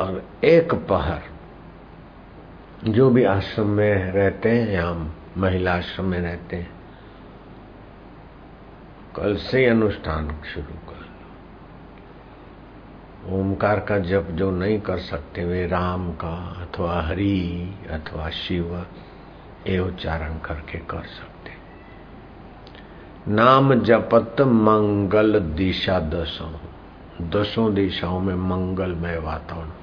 और एक पहर। जो भी आश्रम में रहते हैं, या हम महिला आश्रम में रहते हैं, कल से अनुष्ठान शुरू कर ओमकार का जप जो नहीं कर सकते, वे राम का अथवा हरि अथवा शिव ये उच्चारण करके कर सकते। नाम जपत मंगल दिशा दसों दसों दिशाओं में मंगलमय वातावरण।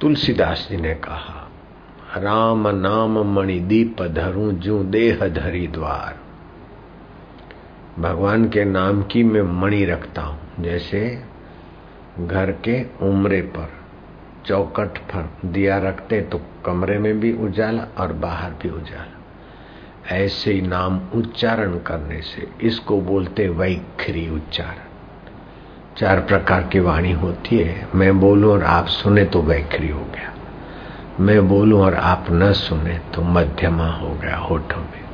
तुलसीदास जी ने कहा, राम नाम मणि दीप धरू जू देह धरी द्वार। भगवान के नाम की मैं मणि रखता हूँ, जैसे घर के उमरे पर चौकट पर दिया रखते तो कमरे में भी उजाला और बाहर भी उजाला। ऐसे ही नाम उच्चारण करने से इसको बोलते वैखरी उच्चारण। चार प्रकार की वाणी होती है। मैं बोलूँ और आप सुने तो वैखरी हो गया। मैं बोलूँ और आप न सुने तो मध्यमा हो गया होठों में।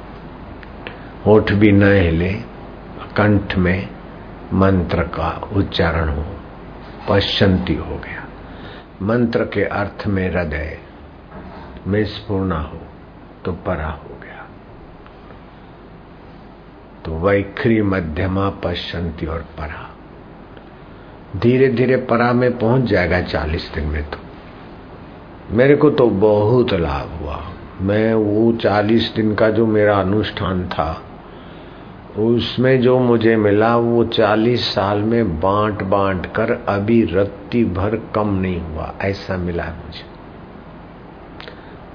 होठ भी न हिले, कंठ में मंत्र का उच्चारण हो पश्चंती हो गया। मंत्र के अर्थ में हृदय में स्पूर्ण हो तो परा हो गया। तो वैखरी मध्यमा पश्चंती और परा। धीरे धीरे परा में पहुँच जाएगा चालीस दिन में तो। मेरे को तो बहुत लाभ हुआ। मैं वो चालीस दिन का जो मेरा अनुष्ठान था, उसमें जो मुझे मिला, वो चालीस साल में बांट बांट कर अभी रत्ती भर कम नहीं हुआ, ऐसा मिला मुझे।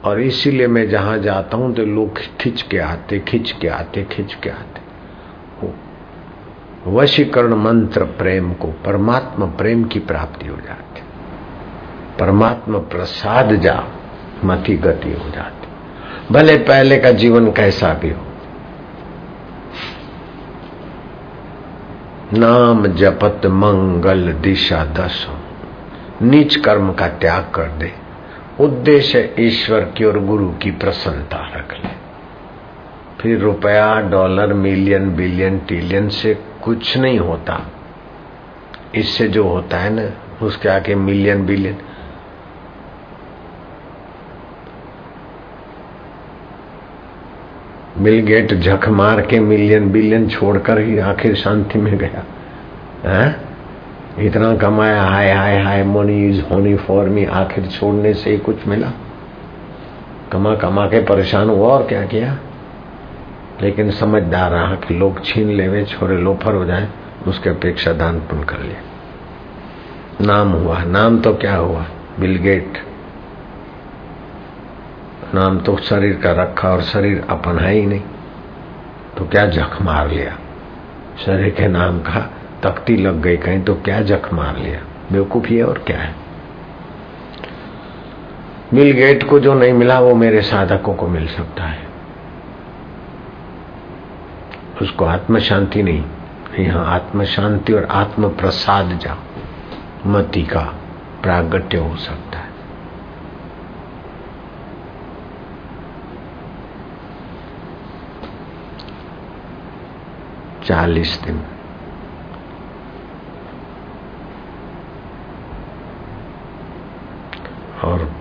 और इसीलिए मैं जहाँ जाता हूँ तो लोग खिंच के आते, खिंच के आते, खिंच के आते। वशीकरण मंत्र प्रेम को परमात्मा प्रेम की प्राप्ति हो जाती। परमात्मा प्रसाद जा, मति गति हो जाती। भले पहले का जीवन कैसा भी हो। नाम जपत मंगल दिशा दस हो नीच कर्म का त्याग कर दे। उद्देश्य ईश्वर की और गुरु की प्रसन्नता रख ले। फिर रुपया, डॉलर, मिलियन, बिलियन ट्रिलियन से कुछ नहीं होता। इससे जो होता है ना, उसके आगे मिलियन बिलियन मिल गेट झक मार के मिलियन बिलियन छोड़कर ही आखिर शांति में गया। है? इतना कमाया, हाय हाय हाय money is honey for me आखिर छोड़ने से ही कुछ मिला। कमा कमा के परेशान हुआ और क्या किया? लेकिन समझदार रहा कि लोग छीन लेवे छोरे लोफर हो जाए, उसके अपेक्षा दान पुण्य कर लिया नाम हुआ नाम तो क्या हुआ? बिलगेट नाम तो शरीर का रखा और शरीर अपन है ही नहीं। तो क्या जख मार लिया? शरीर के नाम का तख्ती लग गई कहीं तो क्या जख मार लिया? बेवकूफ़ी है और क्या है? बिल गेट को जो नहीं मिला, वो मेरे साधकों को मिल सकता है। उसको आत्म शांति नहीं। यहाँ आत्म शांति और आत्म प्रसाद जा मति का प्रागट्य हो सकता है। चालीस दिन। और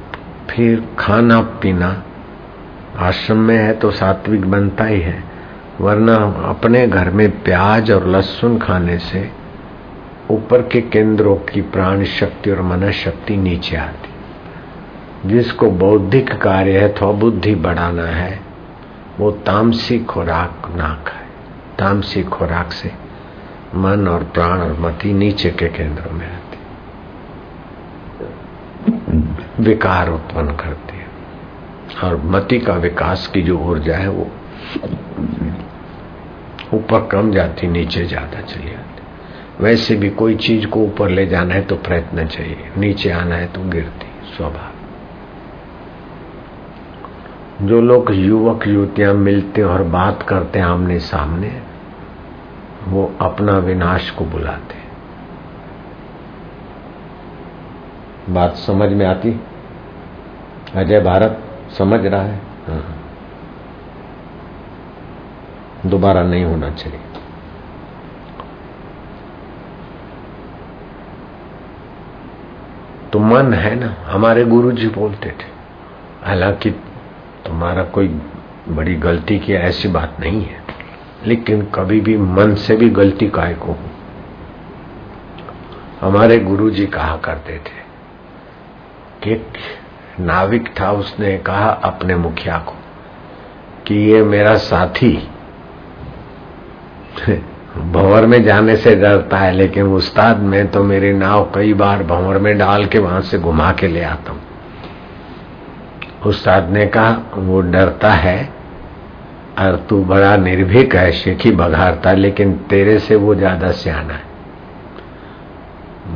फिर खाना पीना। आश्रम में है तो सात्विक बनता ही है। वरना अपने घर में प्याज और लहसुन खाने से ऊपर के केंद्रों की प्राण शक्ति और मन शक्ति नीचे आती। जिसको बौद्धिक कार्य है तो बुद्धि बढ़ाना है, वो तामसी खुराक ना खाए। तामसी खुराक से मन और प्राण और मति नीचे के केंद्रों में आती। विकार उत्पन्न करती है। और मति का विकास की जो ऊर्जा है, वो ऊपर कम जाती, नीचे ज़्यादा चली जाती। वैसे भी कोई चीज़ को ऊपर ले जाना है तो प्रयत्न चाहिए। नीचे आना है तो गिरती, स्वभाव। जो लोग युवक युवतियाँ मिलते और बात करते हैं आमने सामने, वो अपना विनाश को बुलाते बात समझ में आती? अजय भारत, समझ रहा है? हाँ। दोबारा नहीं होना चाहिए। तो मन है ना, हमारे गुरु जी बोलते थे, हालाँकि तुम्हारा कोई बड़ी गलती की ऐसी बात नहीं है, लेकिन कभी भी मन से भी गलती काय को हमारे गुरु जी कहा करते थे कि नाविक था, उसने कहा अपने मुखिया को कि ये मेरा साथी भंवर में जाने से डरता है लेकिन उस्ताद, में तो मेरी नाव कई बार भंवर में डाल के वहाँ से घुमा के ले आता हूँ। उस्ताद ने कहा, वो डरता है, और तू बड़ा निर्भीक है, शेखी बघारता लेकिन तेरे से वो ज़्यादा सियाना है।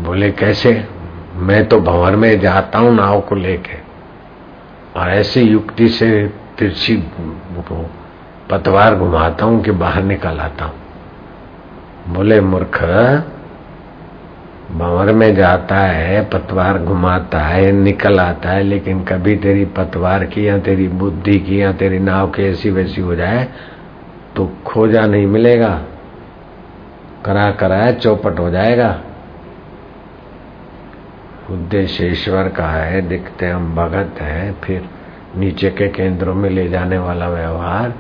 बोले, कैसे? मैं तो भंवर में जाता हूँ नाव को लेके, और ऐसी युक्ति से तिरछी पतवार घुमाता हूँ कि बाहर निकल आता हूँ। बोले, मूर्ख भंवर में जाता है, पतवार घुमाता है, निकल आता है, लेकिन कभी तेरी पतवार की या तेरी बुद्धि की या तेरी नाव की ऐसी वैसी हो जाए तो खोजा नहीं मिलेगा। करा कराया चौपट हो जाएगा। उद्देश्य ईश्वर का है, दिखते हम भगत है, फिर नीचे के केंद्रों में ले जाने वाला व्यवहार,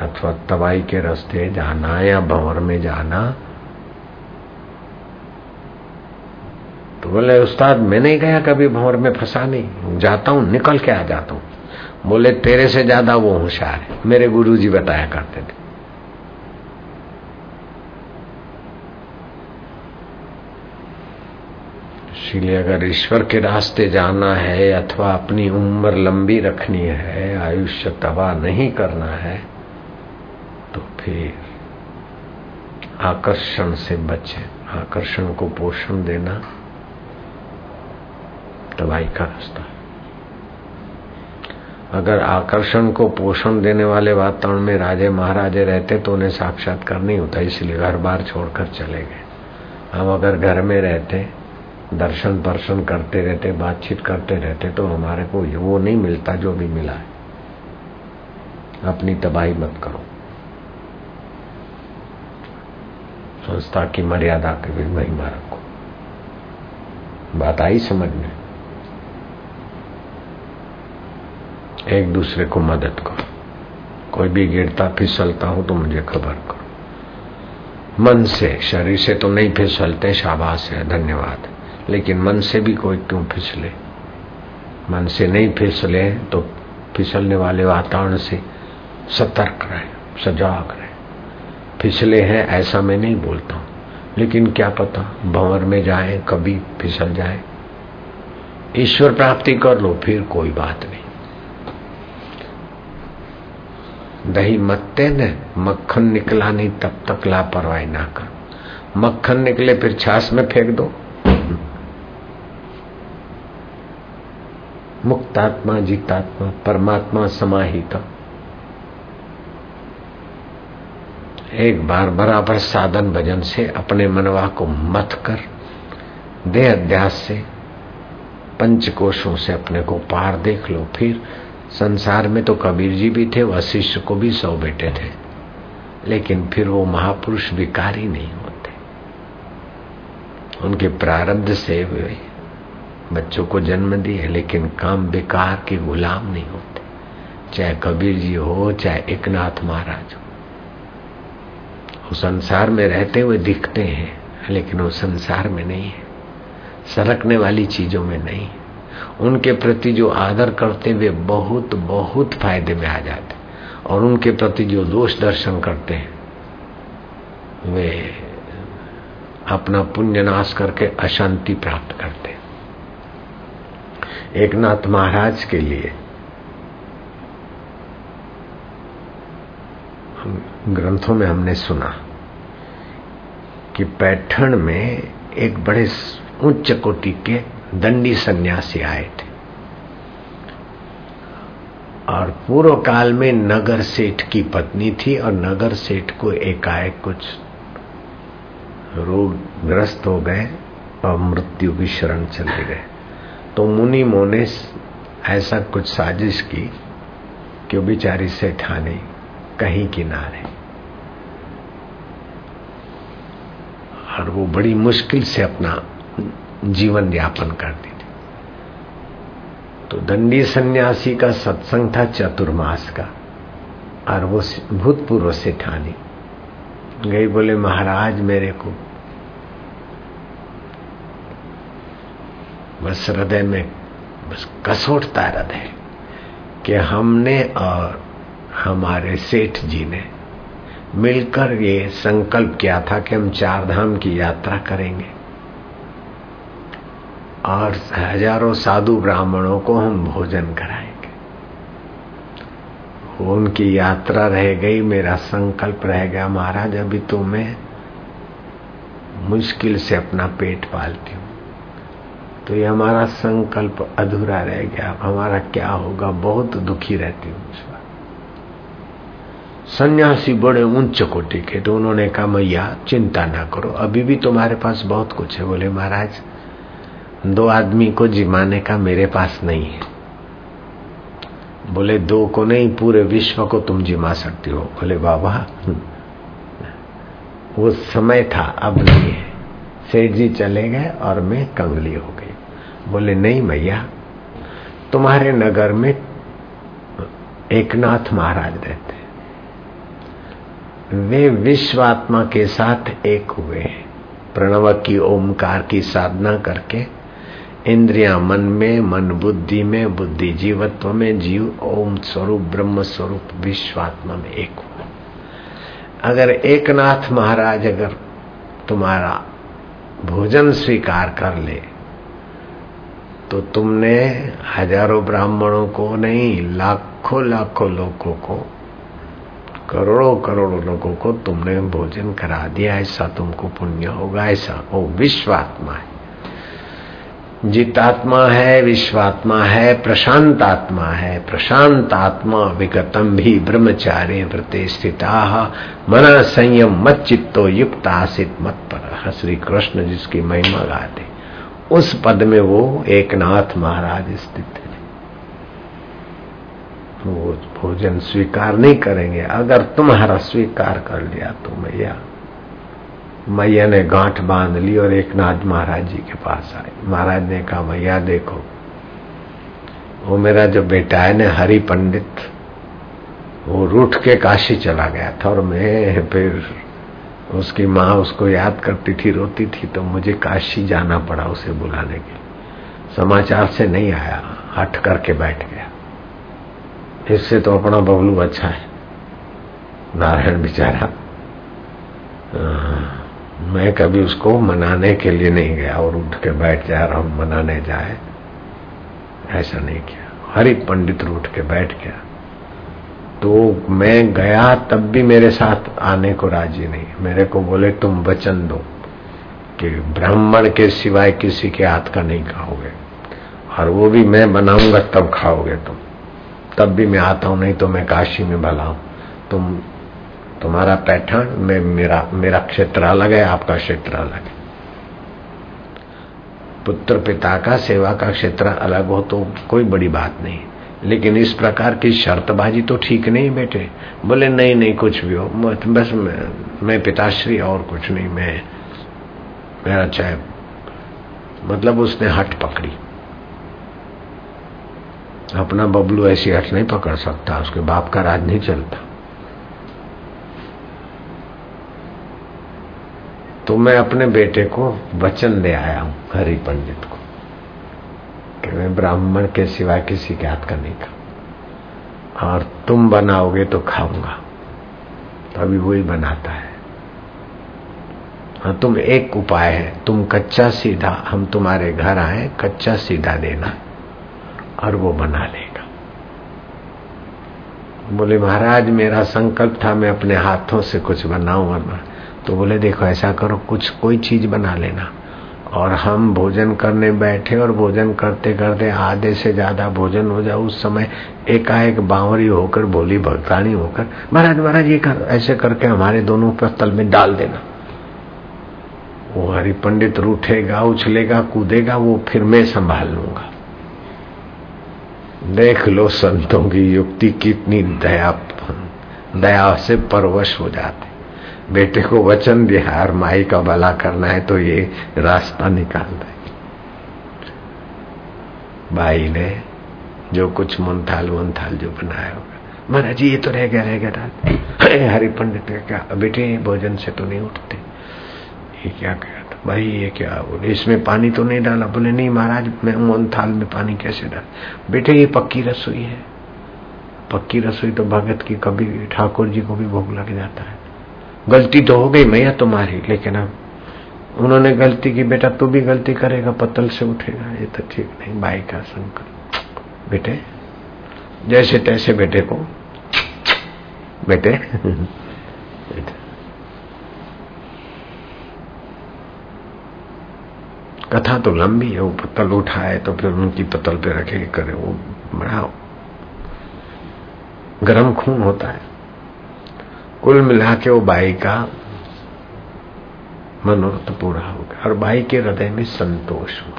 अथवा तबाई के रास्ते जाना या भंवर में जाना तो बोले, उस्ताद, मैं नहीं गया कभी भंवर में फंसा नहीं। जाता हूँ, निकल के आ जाता हूँ। बोले, तेरे से ज़्यादा वो होशियार है। मेरे गुरु जी बताया करते थे। इसीलिए अगर ईश्वर के रास्ते जाना है अथवा अपनी उम्र लंबी रखनी है, आयुष्य तबाह नहीं करना है तो फिर आकर्षण से बचे। आकर्षण को पोषण देना तबाही का रास्ता। अगर आकर्षण को पोषण देने वाले वातावरण में राजे महाराजे रहते तो उन्हें साक्षात्कार नहीं होता, इसलिए घर बार छोड़कर चले गए। हम अगर घर में रहते, दर्शन दर्शन करते रहते, बातचीत करते रहते तो हमारे को वो नहीं मिलता जो भी मिला है। अपनी तबाही मत करो। संस्था की मर्यादा के भी महिमा रखो। बात आई समझ में? एक दूसरे को मदद करो। कोई भी गिरता, फिसलता हो तो मुझे खबर करो। मन से, शरीर से तो नहीं फिसलते, शाबाश है, धन्यवाद। लेकिन मन से भी कोई क्यों फिसले? मन से नहीं फिसले तो फिसलने वाले वातावरण से सतर्क रहे, सजाग रहे। फिसले हैं, ऐसा मैं नहीं बोलता हूँ। लेकिन क्या पता, भंवर में जाए, कभी फिसल जाए। ईश्वर प्राप्ति कर लो, फिर कोई बात नहीं। दही मत्ते न, मक्खन निकला नहीं, तब तक लापरवाही ना कर। मक्खन निकले, फिर छाछ में फेंक दो। मुक्तात्मा, जीतात्मा, परमात्मा समाहित। एक बार बराबर साधन भजन से अपने मनवा को मत कर देह अध्यास से पंच कोशों से अपने को पार देख लो, फिर संसार में तो कबीर जी भी थे, वशिष्ठ को भी सौ बेटे थे। लेकिन फिर वो महापुरुष विकारी नहीं होते। उनके प्रारब्ध से वे बच्चों को जन्म दिए, लेकिन काम बेकार के गुलाम नहीं होते। चाहे कबीर जी हो, चाहे एकनाथ महाराज हो। वो संसार में रहते हुए दिखते हैं, लेकिन वो संसार में नहीं है। सरकने वाली चीज़ों में नहीं है। उनके प्रति जो आदर करते वे बहुत बहुत फ़ायदे में आ जाते और उनके प्रति जो दोष दर्शन करते हैं, वे अपना पुण्य नाश करके अशांति प्राप्त करते एक नाथ महाराज के लिए ग्रंथों में हमने सुना कि पैठण में एक बड़े उच्च कोटि के दंडी सन्यासी आए थे। और पूर्व काल में नगर सेठ की पत्नी थी और नगर सेठ को एकाएक कुछ रोग ग्रस्त हो गए और मृत्यु की शरण चले गए। तो मुनि मोने ऐसा कुछ साजिश की कि बेचारी सेठानी कहीं किनारे और वो बड़ी मुश्किल से अपना जीवन यापन करती थी तो दंडी सन्यासी का सत्संग था चतुर्मास का, और वो भूतपूर्व से ठानी गई बोले, महाराज, मेरे को बस हृदय में बस कसोटता हृदय कि हमने और हमारे सेठ जी ने मिलकर ये संकल्प किया था कि हम चार धाम की यात्रा करेंगे। और हज़ारों साधु ब्राह्मणों को हम भोजन कराएँगे। उनकी यात्रा रह गई, मेरा संकल्प रह गया, महाराज, अभी तो मैं मुश्किल से अपना पेट पालती हूँ। तो ये हमारा संकल्प अधूरा रह गया। हमारा क्या होगा? बहुत दुखी रहती हूँ इस बार। सन्यासी बड़े ऊंच कोटि के तो उन्होंने कहा, मैया, चिंता ना करो, अभी भी तुम्हारे पास बहुत कुछ है। बोले, महाराज दो आदमी को जिमाने का मेरे पास नहीं है। बोले, दो को नहीं, पूरे विश्व को तुम जिमा सकती हो। बोले, बाबा, वो समय था, अब नहीं है। सेठ जी चले गए और मैं कंगली हो गई। बोले, नहीं मैया, तुम्हारे नगर में एकनाथ महाराज रहते वे विश्वात्मा के साथ एक हुए प्रणव की ओमकार की साधना करके इंद्रिया मन में, मन बुद्धि में, बुद्धि जीवत्व में, जीव ओम स्वरूप, ब्रह्म स्वरूप, विश्वात्मा में एक हुआ अगर एक नाथ महाराज अगर तुम्हारा भोजन स्वीकार कर ले तो तुमने हज़ारों ब्राह्मणों को नहीं, लाखों लाखों लोगों को, करोड़ों करोड़ों लोगों को तुमने भोजन करा दिया, ऐसा तुमको पुण्य होगा, ऐसा वो विश्वात्मा है। जितात्मा है, विश्वात्मा है प्रशांत आत्मा है प्रशांत आत्मा विगतम भी ब्रह्मचार्य व्रते स्थिता। मन संयम मत चित्तो युक्त आसित मत पर। श्री कृष्ण जिसकी महिमा गाते, उस पद में वो एक नाथ महाराज स्थित है वो भोजन स्वीकार नहीं करेंगे। अगर तुम्हारा स्वीकार कर लिया तो मैया मैया ने गांठ बाँध ली और एक नाथ महाराज जी के पास आए। महाराज ने कहा, मैया, देखो, वो मेरा जो बेटा है ना, हरि पंडित, वो रूठ के काशी चला गया था और मैं फिर उसकी माँ उसको याद करती थी, रोती थी तो मुझे काशी जाना पड़ा उसे बुलाने के लिए। समाचार से नहीं आया, हट करके बैठ गया। इससे तो अपना बबलू अच्छा है। नारायण बेचारा मैं कभी उसको मनाने के लिए नहीं गया और उठ के बैठ जा रहा हूँ, मनाने जाए। ऐसा नहीं किया। हरि पंडित उठ के बैठ गया। तो मैं गया तब भी मेरे साथ आने को राज़ी नहीं। मेरे को बोले, तुम वचन दो कि ब्राह्मण के सिवाय किसी के हाथ का नहीं खाओगे। और वो भी मैं बनाऊँगा तब खाओगे तुम। तब भी मैं आता हूँ, नहीं तो मैं काशी में भला हूँ। तुम तुम्हारा पैठण में मेरा मेरा क्षेत्र अलग है आपका क्षेत्र अलग है। पुत्र पिता का सेवा का क्षेत्र अलग हो तो कोई बड़ी बात नहीं। लेकिन इस प्रकार की शर्तबाजी तो ठीक नहीं बेटे। बोले नहीं नहीं कुछ भी हो बस मैं, मैं पिताश्री और कुछ नहीं मैं मेरा चाहे मतलब उसने हट पकड़ी। अपना बबलू ऐसी हट नहीं पकड़ सकता उसके बाप का राज नहीं चलता। तो मैं अपने बेटे को वचन दे आया हूँ, हरि पंडित को, कि मैं ब्राह्मण के सिवाय किसी के हाथ का नहीं खाऊं और तुम बनाओगे तो खाऊँगा। तो अभी वही बनाता है। हाँ तुम एक उपाय है। तुम कच्चा सीधा, हम तुम्हारे घर आए, कच्चा सीधा देना, और वो बना लेगा। बोले, महाराज, मेरा संकल्प था, मैं अपने हाथों से कुछ बनाऊँ और तो बोले, देखो, ऐसा करो, कुछ, कोई चीज़ बना लेना। और हम भोजन करने बैठे और भोजन करते करते आधे से ज़्यादा भोजन हो जाए, उस समय एकाएक बावरी होकर बोली भक्तानी होकर, महाराज महाराज, ये कर, ऐसे करके हमारे दोनों पस्तल में डाल देना। वो हरि पंडित रूठेगा, उछलेगा, कूदेगा, वो फिर मैं संभाल लूँगा। देख लो संतों की युक्ति, कितनी दया दया से परवश हो जाते। बेटे को वचन दिया और माई का भला करना है तो ये रास्ता निकाल दे। भाई ने जो कुछ मुंथाल वंथाल जो बनाया होगा। महाराज जी ये तो रह गया रह गया हरि पंडित क्या? बेटे, भोजन से तो नहीं उठते। ये क्या कहा था? भाई, ये क्या बोले? इसमें पानी तो नहीं डाला। बोले, नहीं महाराज, मैं मोहन थाल में पानी कैसे डाल? बेटे, ये पक्की रसोई है। पक्की रसोई तो भगत की कभी, ठाकुर जी को भी भोग लग जाता है। गलती तो हो गई मैया तुम्हारी, लेकिन अब उन्होंने गलती की, बेटा तू भी गलती करेगा, पतल से उठेगा, ये तो ठीक नहीं, भाई का संकल्प बेटे, जैसे तैसे बेटे को, बेटे। कथा तो लंबी है, वो पत्तल उठाए तो फिर उनकी पत्तल पे रखे करे, वो बड़ा गर्म खून होता है। कुल मिला के वो बाई का मनोरथ पूरा हो गया। और बाई के हृदय में संतोष हुआ।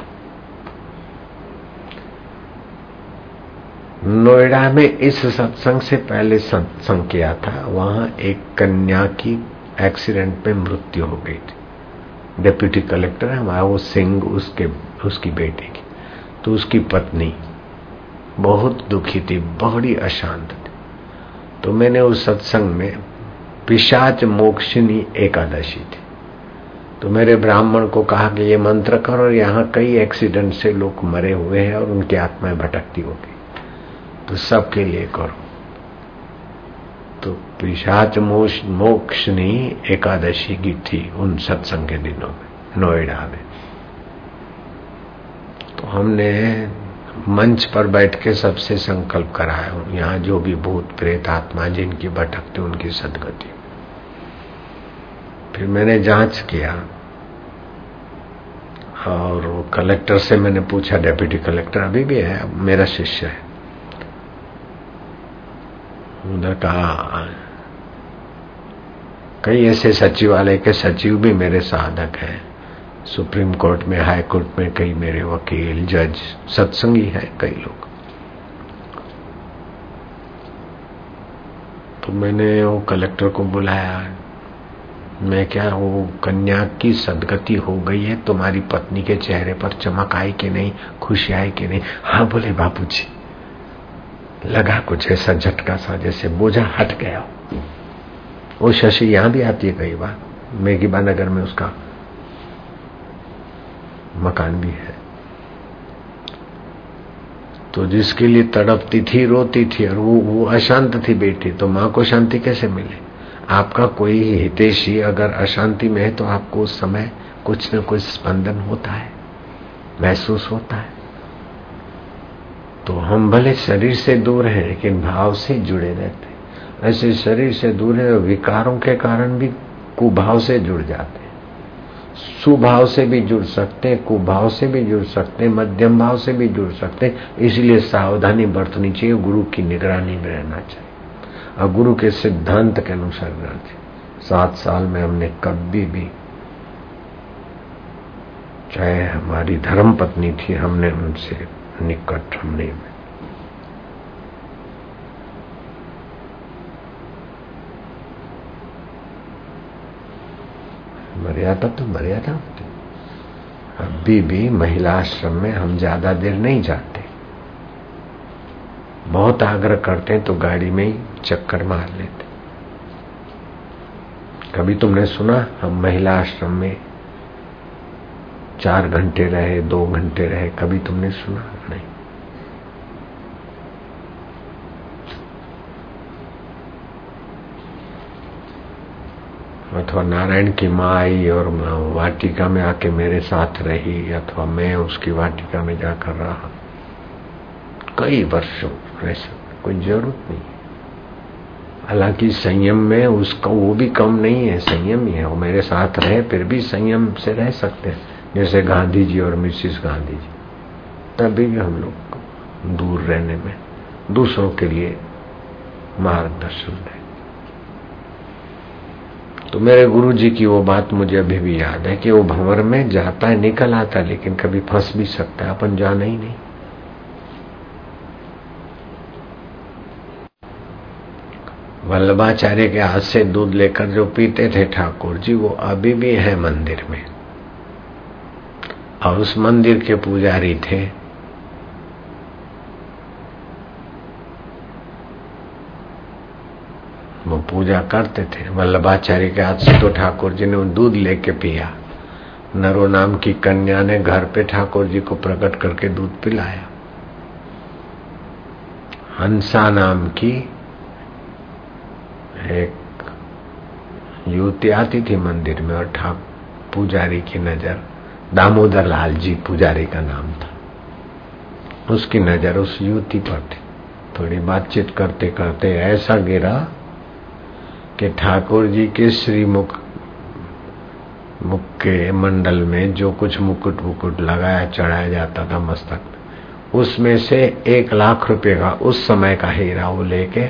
नोएडा में इस सत्संग से पहले सत्संग किया था, वहाँ एक कन्या की एक्सीडेंट में मृत्यु हो गई थी। डिप्यूटी कलेक्टर है, वहाँ वो सिंह उसके, उसकी बेटी की तो उसकी पत्नी बहुत दुखी थी, बड़ी अशांत थी। तो मैंने उस सत्संग में पिशाच मोक्षिनी एकादशी थी। तो मेरे ब्राह्मण को कहा कि ये मंत्र करो यहाँ कई एक्सीडेंट से लोग मरे हुए हैं और उनकी आत्माएँ भटकती होगी तो सबके लिए करो। तो पिशाच मोक्ष ने एकादशी की थी उन सत्संग के दिनों में, नोएडा में। तो हमने मंच पर बैठ के सबसे संकल्प कराया। हूँ यहाँ जो भी भूत, प्रेत, आत्मा जिनकी भटकते, उनकी सदगति। फिर मैंने जाँच किया और कलेक्टर से मैंने पूछा, डेप्यूटी कलेक्टर अभी भी है? मेरा शिष्य है। उधर कहा, कई ऐसे सचिवालय के सचिव भी मेरे साधक हैं। सुप्रीम कोर्ट में, हाई कोर्ट में कई मेरे वकील, जज, सत्संगी है कई लोग। तो मैंने वो कलेक्टर को बुलाया, मैं क्या वो कन्या की सदगति हो गई है? तुम्हारी पत्नी के चेहरे पर चमक आई कि नहीं? खुशी आई कि नहीं? हाँ बोले बापूजी। लगा कुछ ऐसा झटका सा जैसे बोझा हट गया वो शशि यहाँ भी आती है कई बार। मेघीबा नगर में उसका मकान भी है। तो जिसके लिए तड़पती थी, रोती थी और वो वो अशांत थी बेटी तो माँ को शांति कैसे मिले? आपका कोई हितेशी अगर अशांति में है तो आपको उस समय कुछ न कुछ स्पंदन होता है, महसूस होता है। तो हम भले शरीर से दूर हैं, लेकिन भाव से जुड़े रहते ऐसे शरीर से दूर है विकारों के कारण भी कुभाव से जुड़ जाते सुभाव से भी जुड़ सकते हैं, कुभाव से भी जुड़ सकते हैं, मध्यम भाव से भी जुड़ सकते हैं। इसलिए सावधानी बरतनी चाहिए, गुरु की निगरानी में रहना चाहिए। और गुरु के सिद्धांत के अनुसार रहना चाहिए सात साल में हमने कभी भी, चाहे हमारी धर्म पत्नी थी, हमने उनसे निकट हमने मर्यादा तो मर्यादा होती। अभी भी महिला आश्रम में हम ज़्यादा देर नहीं जाते। बहुत आग्रह करते हैं तो गाड़ी में ही चक्कर मार लेते। कभी तुमने सुना, हम महिला आश्रम में चार घंटे रहे, दो घंटे रहे, कभी तुमने सुना नहीं अथवा नारायण की माँ आई और वाटिका में आके मेरे साथ रही, अथवा मैं उसकी वाटिका में जाकर रहा। कई वर्षों रह ऐसा कोई ज़रूरत नहीं हालाँकि संयम में उसका, वो भी कम नहीं है, संयम ही है। वो मेरे साथ रहे, फिर भी संयम से रह सकते हैं। जैसे गांधी जी और मिसिस गांधी जी। तभी भी हम लोग दूर रहने में, दूसरों के लिए मार्गदर्शन है तो मेरे गुरु जी की वो बात मुझे अभी भी याद है कि वो भंवर में जाता है, निकल आता है, लेकिन कभी फंस भी सकता है, अपन जाना ही नहीं। वल्लभाचार्य के हाथ से दूध लेकर जो पीते थे ठाकुर जी, वो अभी भी है मंदिर में। और उस मंदिर के पुजारी थे वो पूजा करते थे। वल्लभाचार्य के हाथ से तो ठाकुर जी ने दूध लेके पिया। नरो नाम की कन्या ने घर पे ठाकुर जी को प्रकट करके दूध पिलाया। हंसा नाम की एक युवती आती थी मंदिर में और ठाकुर पुजारी की नज़र, दामोदर लाल जी पुजारी का नाम था। उसकी नज़र उस युवती पर थी। थोड़ी बातचीत करते करते ऐसा गिरा कि ठाकुर जी के श्रीमुख, मुख के मंडल में जो कुछ मुकुट मुकुट लगाया, चढ़ाया जाता था मस्तक उसमें से एक लाख रुपए का उस समय का हीरा वो लेके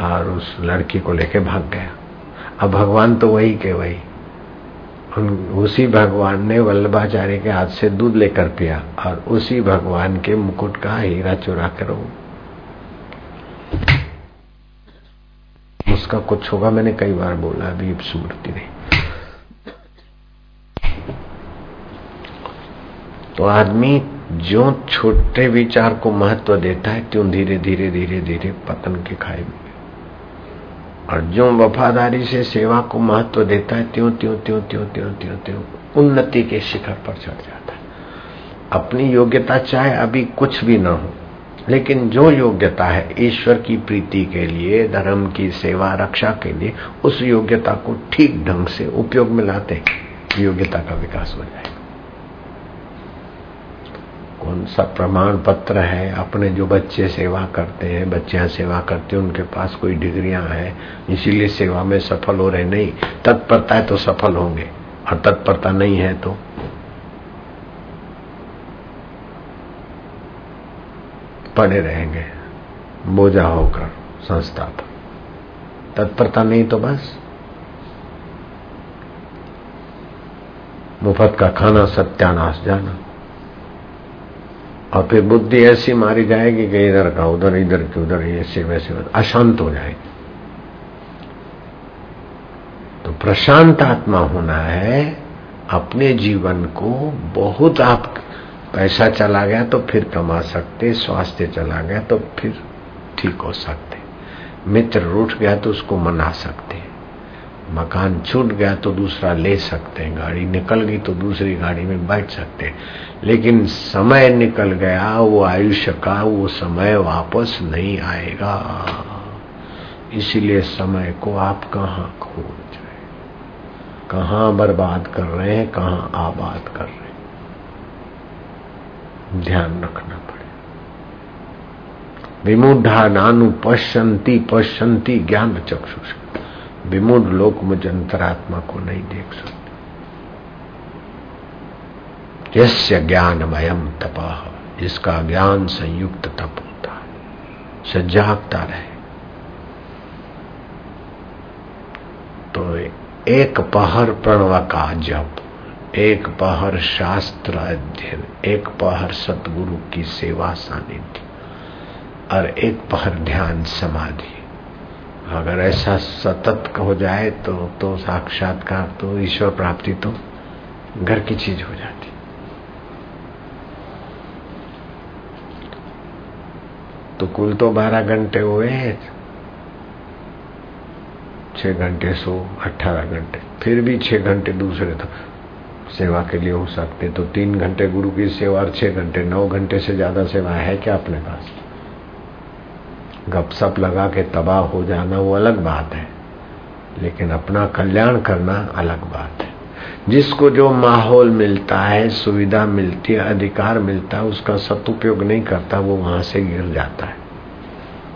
और उस लड़की को लेके भाग गया। अब भगवान तो वही के वही। उसी भगवान ने वल्लभाचार्य के हाथ से दूध लेकर पिया और उसी भगवान के मुकुट का हीरा चुरा कर उसका कुछ होगा, मैंने कई बार बोला, अभी स्मृति नहीं। तो आदमी जो छोटे विचार को महत्व देता है, त्यों धीरे धीरे धीरे धीरे पतन के खाए और जो वफादारी से सेवा को महत्व देता है, त्यों त्यों त्यों त्यों त्यों त्यों त्यों उन्नति के शिखर पर चढ़ जाता है। अपनी योग्यता चाहे अभी कुछ भी न हो लेकिन जो योग्यता है ईश्वर की प्रीति के लिए, धर्म की सेवा, रक्षा के लिए, उस योग्यता को ठीक ढंग से उपयोग में लाते योग्यता का विकास हो जाए कौन सा प्रमाण पत्र है? अपने जो बच्चे सेवा करते हैं, बच्चियाँ सेवा करते हैं, उनके पास कोई डिग्रियाँ हैं, इसीलिए सेवा में सफल हो रहे नहीं तत्परता है तो सफल होंगे, और तत्परता नहीं है तो पड़े रहेंगे। बोझा होकर संस्था पर। तत्परता नहीं तो बस। मुफत का खाना, सत्यानाश जाना। और फिर बुद्धि ऐसी मारी जाएगी कि इधर का उधर, इधर के उधर, ऐसे वैसे अशांत हो जाएगी। तो प्रशांत आत्मा होना है, अपने जीवन को बहुत आप पैसा चला गया तो फिर कमा सकते, स्वास्थ्य चला गया तो फिर ठीक हो सकते। मित्र रूठ गया तो उसको मना सकते। मकान छूट गया तो दूसरा ले सकते हैं। गाड़ी निकल गई तो दूसरी गाड़ी में बैठ सकते हैं। लेकिन समय निकल गया, वो आयुष्य का, वो समय वापस नहीं आएगा। इसीलिए समय को आप कहाँ खो जाए कहाँ बर्बाद कर रहे हैं? कहाँ आबाद कर रहे हैं? ध्यान रखना पड़े। विमुढ़ा नानु पश्यंती पश्यंती ज्ञान चक्षुष विमुड लोक मुझ अंतरात्मा को नहीं देख सकते। यस्य ज्ञानमयम तपाह जिसका ज्ञान संयुक्त तप होता है सजागता रहे। तो एक पहर प्रणव का जप एक पहर शास्त्र अध्ययन, एक पहर सतगुरु की सेवा सानिध्य, और एक पहर ध्यान समाधि। अगर ऐसा सतत हो जाए तो तो साक्षात्कार तो ईश्वर प्राप्ति तो घर की चीज़ हो जाती। तो कुल तो बारह घंटे हुए छह घंटे सो, अठारह घंटे। फिर भी छह घंटे दूसरे तो सेवा के लिए हो सकते तो तीन घंटे गुरु की सेवा और छह घंटे, नौ घंटे से ज़्यादा सेवा है क्या अपने पास? गपसप लगा के तबाह हो जाना वो अलग बात है, लेकिन अपना कल्याण करना अलग बात है। जिसको जो माहौल मिलता है, सुविधा मिलती है, अधिकार मिलता है, उसका सदुपयोग नहीं करता, वो वहाँ से गिर जाता है,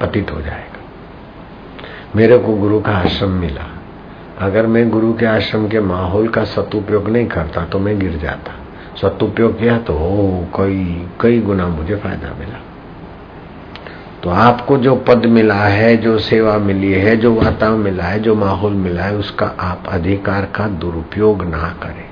पतित हो जाएगा। मेरे को गुरु का आश्रम मिला। अगर मैं गुरु के आश्रम के माहौल का सदुपयोग नहीं करता तो मैं गिर जाता। सदुपयोग किया तो हो, कई कई गुना मुझे फ़ायदा मिला। तो आपको जो पद मिला है, जो सेवा मिली है, जो वातावरण मिला है, जो माहौल मिला है, उसका आप अधिकार का दुरुपयोग ना करें।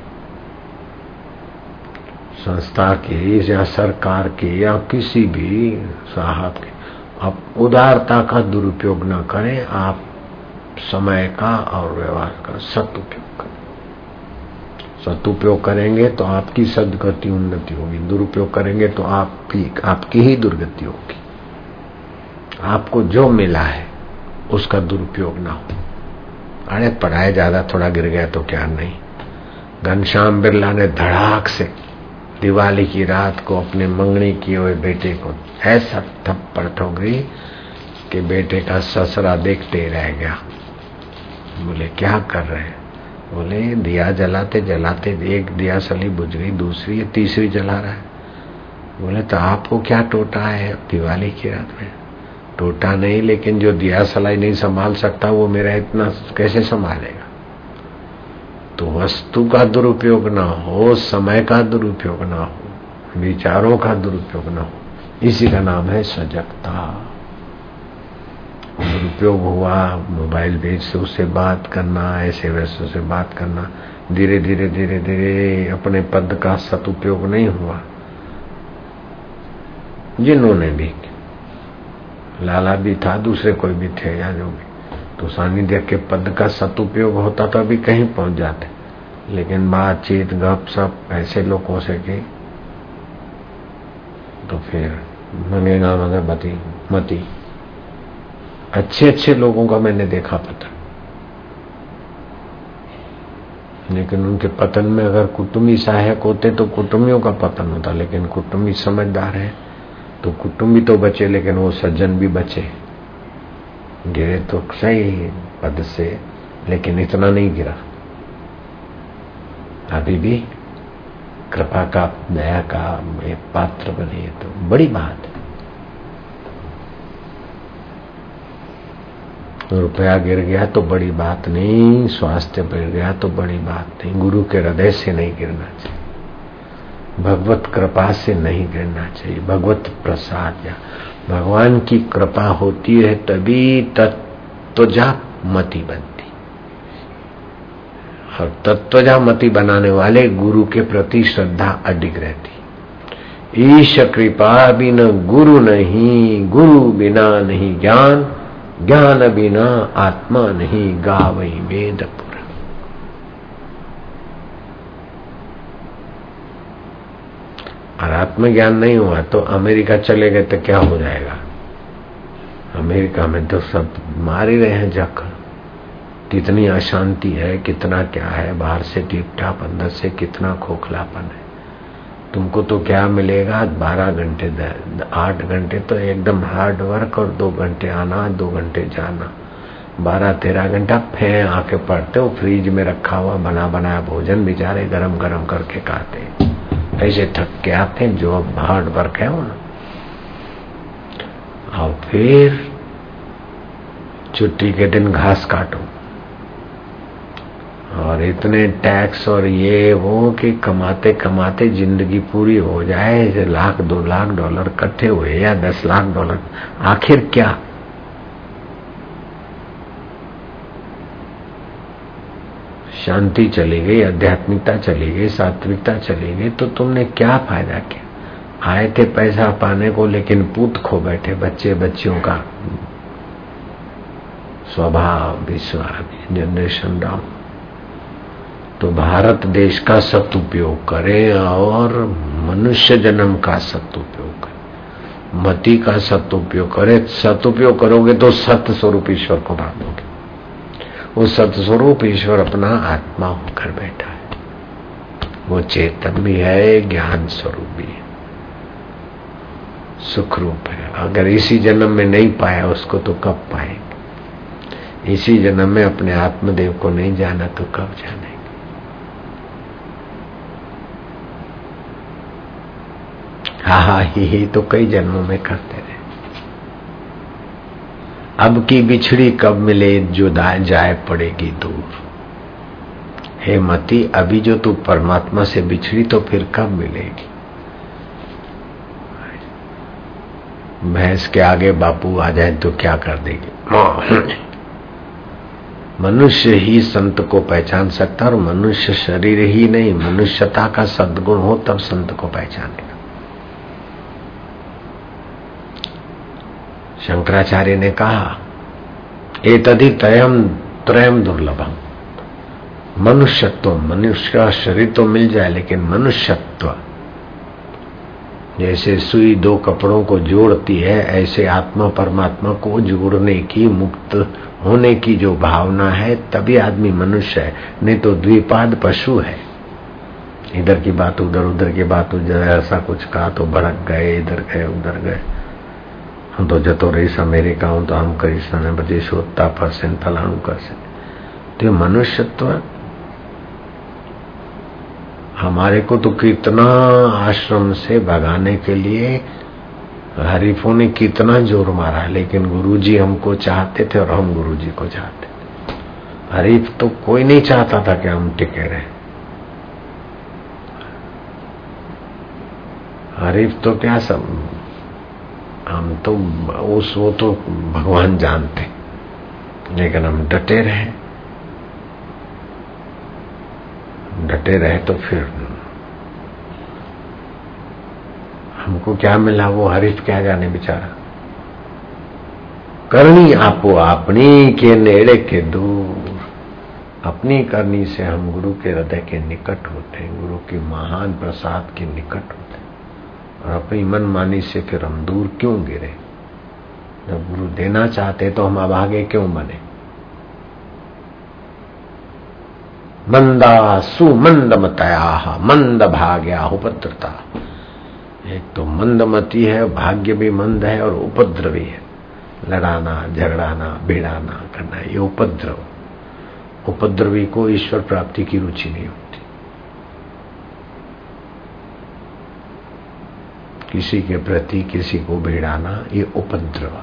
संस्था के या सरकार के या किसी भी साहब के आप उदारता का दुरुपयोग ना करें, आप समय का और व्यवहार का सदुपयोग करें। सदुपयोग करेंगे तो आपकी सदगति उन्नति होगी। दुरुपयोग करेंगे तो आपकी आपकी ही दुर्गति होगी। आपको जो मिला है, उसका दुरुपयोग ना हो। अरे पढ़ाए ज़्यादा थोड़ा गिर गया तो क्या नहीं। घनश्याम बिरला ने धड़ाक से दिवाली की रात को अपने मंगनी किए हुए बेटे को ऐसा थप्पड़ ठोकरी कि बेटे का ससरा देखते रह गया। बोले, क्या कर रहे हैं? बोले, दिया जलाते जलाते, एक दिया सली बुझ गई, दूसरी, तीसरी जला रहा है। बोले तो आपको क्या टोटा है दिवाली की रात में? टोटा नहीं, लेकिन जो दिया सलाई नहीं संभाल सकता, वो मेरा इतना कैसे संभालेगा? तो वस्तु का दुरुपयोग ना हो, समय का दुरुपयोग ना हो, विचारों का दुरुपयोग ना हो, इसी का नाम है सजगता। दुरुपयोग हुआ, मोबाइल भेज से उससे बात करना, ऐसे वैसे से बात करना, धीरे धीरे धीरे धीरे अपने पद का सदुपयोग नहीं हुआ। जिन्होंने भी लाला भी था, दूसरे कोई भी थे, या जो भी तो सानिध्य के पद का सदुपयोग होता तो अभी कहीं पहुँच जाते। लेकिन बातचीत गप सप ऐसे लोगों से की तो फिर मनेगा मगर मती मती। अच्छे अच्छे लोगों का मैंने देखा पतन लेकिन उनके पतन में अगर कुटुंबी सहायक होते तो कुटुंबियों का पतन होता, लेकिन कुटुंबी समझदार है तो कुटुंबी तो बचे, लेकिन वो सज्जन भी बचे। गिरे तो सही पद से, लेकिन इतना नहीं गिरा। अभी भी कृपा का, दया का पात्र बने तो बड़ी बात है। रुपया गिर गया तो बड़ी बात नहीं, स्वास्थ्य गिर गया तो बड़ी बात नहीं, गुरु के हृदय से नहीं गिरना चाहिए। भगवत कृपा से नहीं गिरना चाहिए, भगवत प्रसाद या। भगवान की कृपा होती है तभी तत्वजा मति बनती। और तत्वजा मति बनाने वाले गुरु के प्रति श्रद्धा अडिग रहती। ईश कृपा बिना गुरु नहीं, गुरु बिना नहीं ज्ञान। ज्ञान बिना आत्मा नहीं गावई वेद और आत्मज्ञान नहीं हुआ तो अमेरिका चले गए तो क्या हो जाएगा? अमेरिका में तो सब मार ही रहे हैं जख कितनी अशांति है, कितना क्या है, बाहर से टिप टाप अंदर से कितना खोखलापन है। तुमको तो क्या मिलेगा? बारह घंटे आठ घंटे तो एकदम हार्ड वर्क और दो घंटे आना, दो घंटे जाना। बारह, तेरह घंटा फे आके पड़ते हो फ्रिज में रखा हुआ, बना, बनाया भोजन बेचारे गरम गरम करके खाते ऐसे थक के आते जो हार्ड वर्क है वो और फिर छुट्टी के दिन घास काटो। और इतने टैक्स और ये वो कि कमाते कमाते ज़िंदगी पूरी हो जाए लाख, दो लाख डॉलर इकट्ठे हुए या दस लाख डॉलर आखिर क्या? शांति चली गई, आध्यात्मिकता चली गई, सात्विकता चली गई तो तुमने क्या फ़ायदा किया? आए थे पैसा पाने को, लेकिन पूत खो बैठे बच्चे, बच्चियों का। स्वभाव, विश्वास जनरेशन डाउन तो भारत देश का सदुपयोग करे और मनुष्य जन्म का सदुपयोग करे। मति का सदुपयोग करे। सदुपयोग करोगे तो सत्य स्वरूप ईश्वर को बांधोगे। वो सतस्वरूप ईश्वर अपना आत्मा होकर बैठा है। वो चेतन भी है, ज्ञान स्वरूप भी है। सुख रूप है। अगर इसी जन्म में नहीं पाया, उसको तो कब पाएँगे? इसी जन्म में अपने आत्मदेव को नहीं जाना तो कब जानेंगे हा हा ही ही तो कई जन्मों में करते रहे। अब की बिछड़ी कब मिले, जो जाए पड़ेगी दूर। हे मती, अभी जो तू परमात्मा से बिछड़ी तो फिर कब मिलेगी? भैंस के आगे बापू आ जाए तो क्या कर देगी? मनुष्य ही संत को पहचान सकता और मनुष्य शरीर ही नहीं। मनुष्यता का सद्गुण हो, तब संत को पहचानेगा। शंकराचार्य ने कहा ए तदि तयम त्रयम दुर्लभम मनुष्यत्व, मनुष्य का शरीर तो मिल जाए, लेकिन मनुष्यत्व। जैसे सुई दो कपड़ों को जोड़ती है, ऐसे आत्मा परमात्मा को जोड़ने की, मुक्त होने की जो भावना है, तभी आदमी मनुष्य है, नहीं तो द्विपाद पशु है। इधर की बात उधर उधर की बात उधर, ऐसा कुछ कहा तो भड़क गए, इधर गए, उधर गए। हम तो जतो रही अमेरिका हूँ तो हम करी सन बजे शोधता फरसे फलाणु करसे तो मनुष्यत्व हमारे को तो कितना आश्रम से भगाने के लिए हरीफों ने कितना ज़ोर मारा, लेकिन गुरुजी हमको चाहते थे और हम गुरुजी को चाहते थे। हरीफ तो कोई नहीं चाहता था कि हम टिके रहे। हरीफ तो क्या सब हम तो उस वो तो भगवान जानते। लेकिन हम डटे रहे। डटे रहे तो फिर हमको क्या मिला वो हरीफ क्या जाने बेचारा? करनी आपो अपनी के नेड़े के दूर। अपनी करनी से हम गुरु के हृदय के निकट होते हैं। गुरु के महान प्रसाद के निकट होते अपनी मन मानी से फिर हम दूर क्यों गिरे? जब गुरु देना चाहते तो हम अब आगे क्यों बने? मंदा सुमंदमतया, मंद भाग्या उपद्रता। एक तो मंदमती है, भाग्य भी मंद है और उपद्रवी है। लड़ाना, झगड़ाना, भिड़ाना करना, ये उपद्रव। उपद्रवी को ईश्वर प्राप्ति की रुचि नहीं होती। किसी के प्रति किसी को भिड़ाना ये उपद्रव।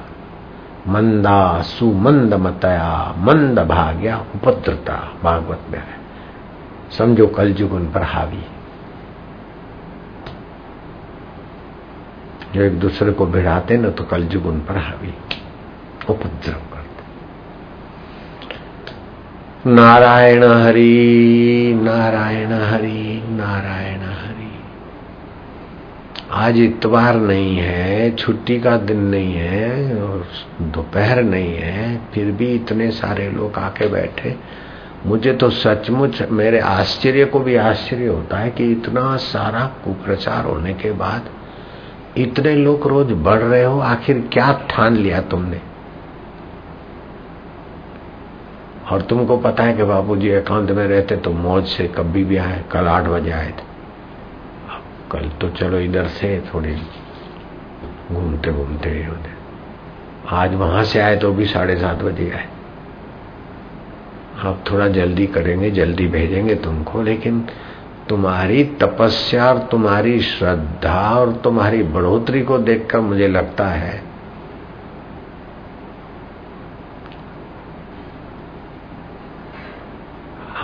मंदा सुमंद मतया, मंद भाग्या उपद्रता, भागवत में है। समझो कलयुग उन पर हावी। जो एक दूसरे को भिड़ाते ना तो कलयुग उन पर हावी। उपद्रव करते। नारायण हरि नारायण हरि, नारायण आज इतवार नहीं है, छुट्टी का दिन नहीं है और दोपहर नहीं है, फिर भी इतने सारे लोग आके बैठे। मुझे तो सचमुच, मेरे आश्चर्य को भी आश्चर्य होता है कि इतना सारा कुप्रचार होने के बाद इतने लोग रोज बढ़ रहे हो, आखिर क्या ठान लिया तुमने? और तुमको पता है कि बाबूजी एकांत में रहते तो मौज से कभी भी आए, कल आठ बजे आए थे। कल तो चलो इधर से थोड़ी घूमते घूमते होते। आज वहाँ से आए तो भी साढ़े सात बजे आए। आप थोड़ा जल्दी करेंगे, जल्दी भेजेंगे तुमको, लेकिन तुम्हारी तपस्या और तुम्हारी श्रद्धा और तुम्हारी बढ़ोतरी को देखकर मुझे लगता है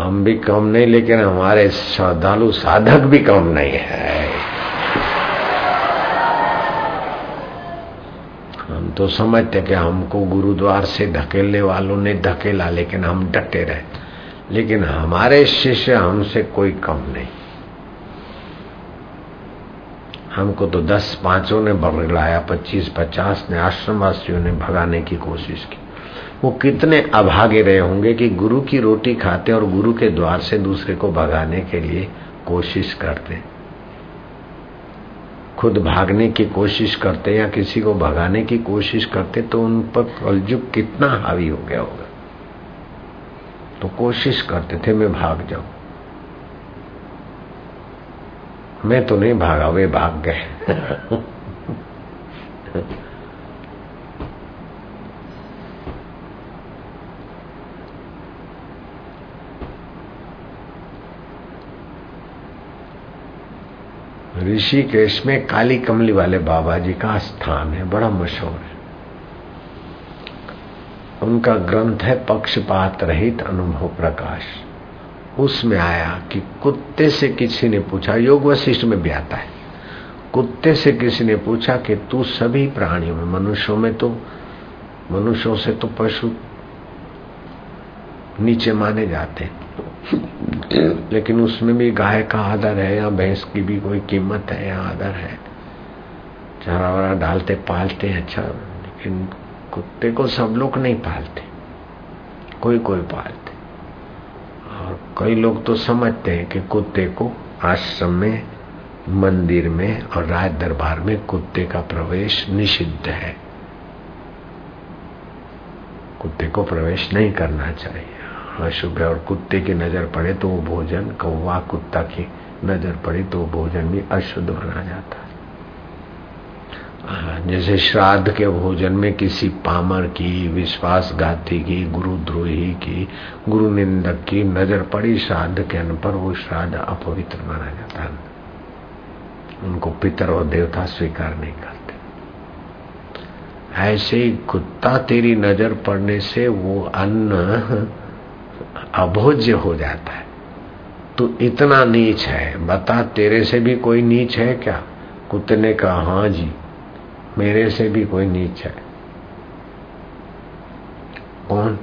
हम भी कम नहीं, लेकिन हमारे श्रद्धालु साधक भी कम नहीं है। हम तो समझते कि हमको गुरुद्वार से धकेलने वालों ने धकेला, लेकिन हम डटे रहे। लेकिन हमारे शिष्य हमसे कोई कम नहीं। हमको तो दस पाँचों ने बगड़ाया, पच्चीस पचास ने, आश्रमवासियों ने भगाने की कोशिश की। वो कितने अभागे रहे होंगे कि गुरु की रोटी खाते और गुरु के द्वार से दूसरे को भगाने के लिए कोशिश करते। खुद भागने की कोशिश करते या किसी को भगाने की कोशिश करते तो उन पर कलयुग कितना हावी हो गया होगा। तो कोशिश करते थे, मैं भाग जाऊँ। मैं तो नहीं भागा, वे भाग गए। ऋषिकेश में काली कमली वाले बाबा जी का स्थान है, बड़ा मशहूर है। उनका ग्रंथ है पक्षपात रहित अनुभव प्रकाश। उसमें आया कि कुत्ते से किसी ने पूछा, योग वशिष्ठ में भी आता है, कुत्ते से किसी ने पूछा कि तू सभी प्राणियों में, मनुष्यों में तो मनुष्यों से तो पशु नीचे माने जाते हैं। लेकिन उसमें भी गाय का आदर है, या भैंस की भी कोई कीमत है, या आदर है। चारा वारा डालते, पालते हैं अच्छा। लेकिन कुत्ते को सब लोग नहीं पालते। कोई कोई पालते। और कई लोग तो समझते हैं कि कुत्ते को आश्रम में, मंदिर में और राज दरबार में कुत्ते का प्रवेश निषिद्ध है। कुत्ते को प्रवेश नहीं करना चाहिए। अशुभ है और कुत्ते की नज़र पड़े तो वो भोजन, कौवा कुत्ता की नज़र पड़ी तो भोजन भी अशुद्ध बना जाता है। जैसे श्राद्ध के भोजन में किसी पामर की, विश्वासघाती की गुरुद्रोही की, गुरु निंदक की नज़र पड़ी श्राद्ध के अन्न पर, वो श्राद्ध अपवित्र माना जाता है। उनको पितर और देवता स्वीकार नहीं करते। ऐसे ही कुत्ता तेरी नज़र पड़ने से वो अन्न अभोज्य हो जाता है। तू इतना नीच है, बता तेरे से भी कोई नीच है क्या? कुत्ते ने कहा हाँ जी, मेरे से भी कोई नीच है। कौन?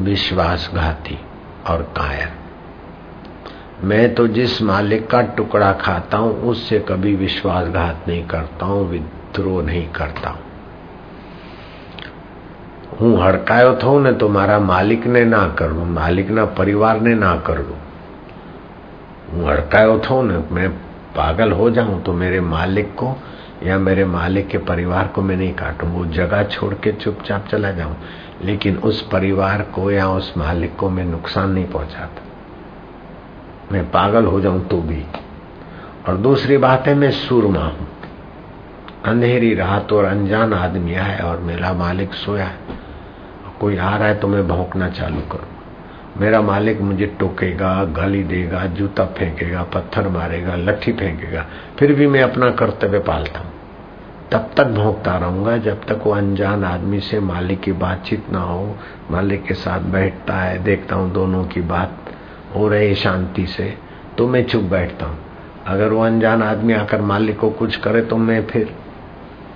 विश्वासघाती और कायर। मैं तो जिस मालिक का टुकड़ा खाता हूँ, उससे कभी विश्वासघात नहीं करता हूँ, विद्रोह नहीं करता हूँ। હું હડકાયો થઉં ને તો મારા માલિકને ના કરવું માલિકના પરિવારને ના કરવું હું હડકાયો થઉં ને मैं पागल हो जाऊं तो मेरे मालिक को या मेरे मालिक के परिवार को मैं नहीं काटूं वो जगह छोड़ के चुपचाप चला जाऊं लेकिन उस परिवार को या उस मालिक को मैं नुकसान नहीं पहुंचाता मैं पागल हो जाऊं तो भी और दूसरी बात है मैं सुरमा हूं अंधेरी रात और अनजान आदमी है और मेरा मालिक सोया है कोई आ रहा है तो मैं भौंकना चालू करूँ। मेरा मालिक मुझे टोकेगा, गाली देगा, जूता फेंकेगा, पत्थर मारेगा लट्ठी फेंकेगा, फिर भी मैं अपना कर्तव्य पालता हूँ। तब तक भोंकता रहूँगा जब तक वो अनजान आदमी से मालिक की बातचीत ना हो, मालिक के साथ बैठता है, देखता हूँ दोनों की बात हो रही शांति से तो मैं चुप बैठता हूँ। अगर वो अनजान आदमी आकर मालिक को कुछ करे तो मैं फिर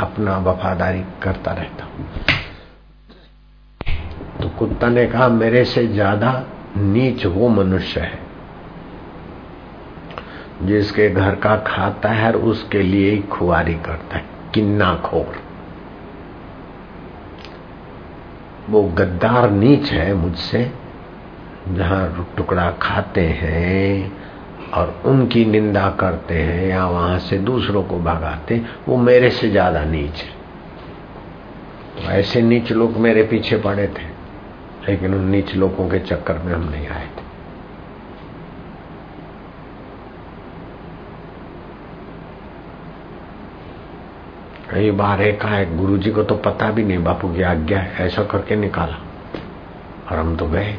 अपना वफादारी करता रहता हूँ। तो कुत्ता ने कहा, मेरे से ज़्यादा नीच वो मनुष्य है, जिसके घर का खाता है और उसके लिए ही खुआरी करता है, किन्ना खोर। वो गद्दार नीच है मुझसे, जहाँ टुकड़ा खाते हैं और उनकी निंदा करते हैं या वहाँ से दूसरों को भगाते वो मेरे से ज़्यादा नीच है। ऐसे नीच लोग मेरे पीछे पड़े थे। लेकिन उन नीच लोगों के चक्कर में हम नहीं आए थे। कई बार एक है गुरु जी को तो पता भी नहीं, बापू की आज्ञा है, ऐसा करके निकाला और हम तो गए।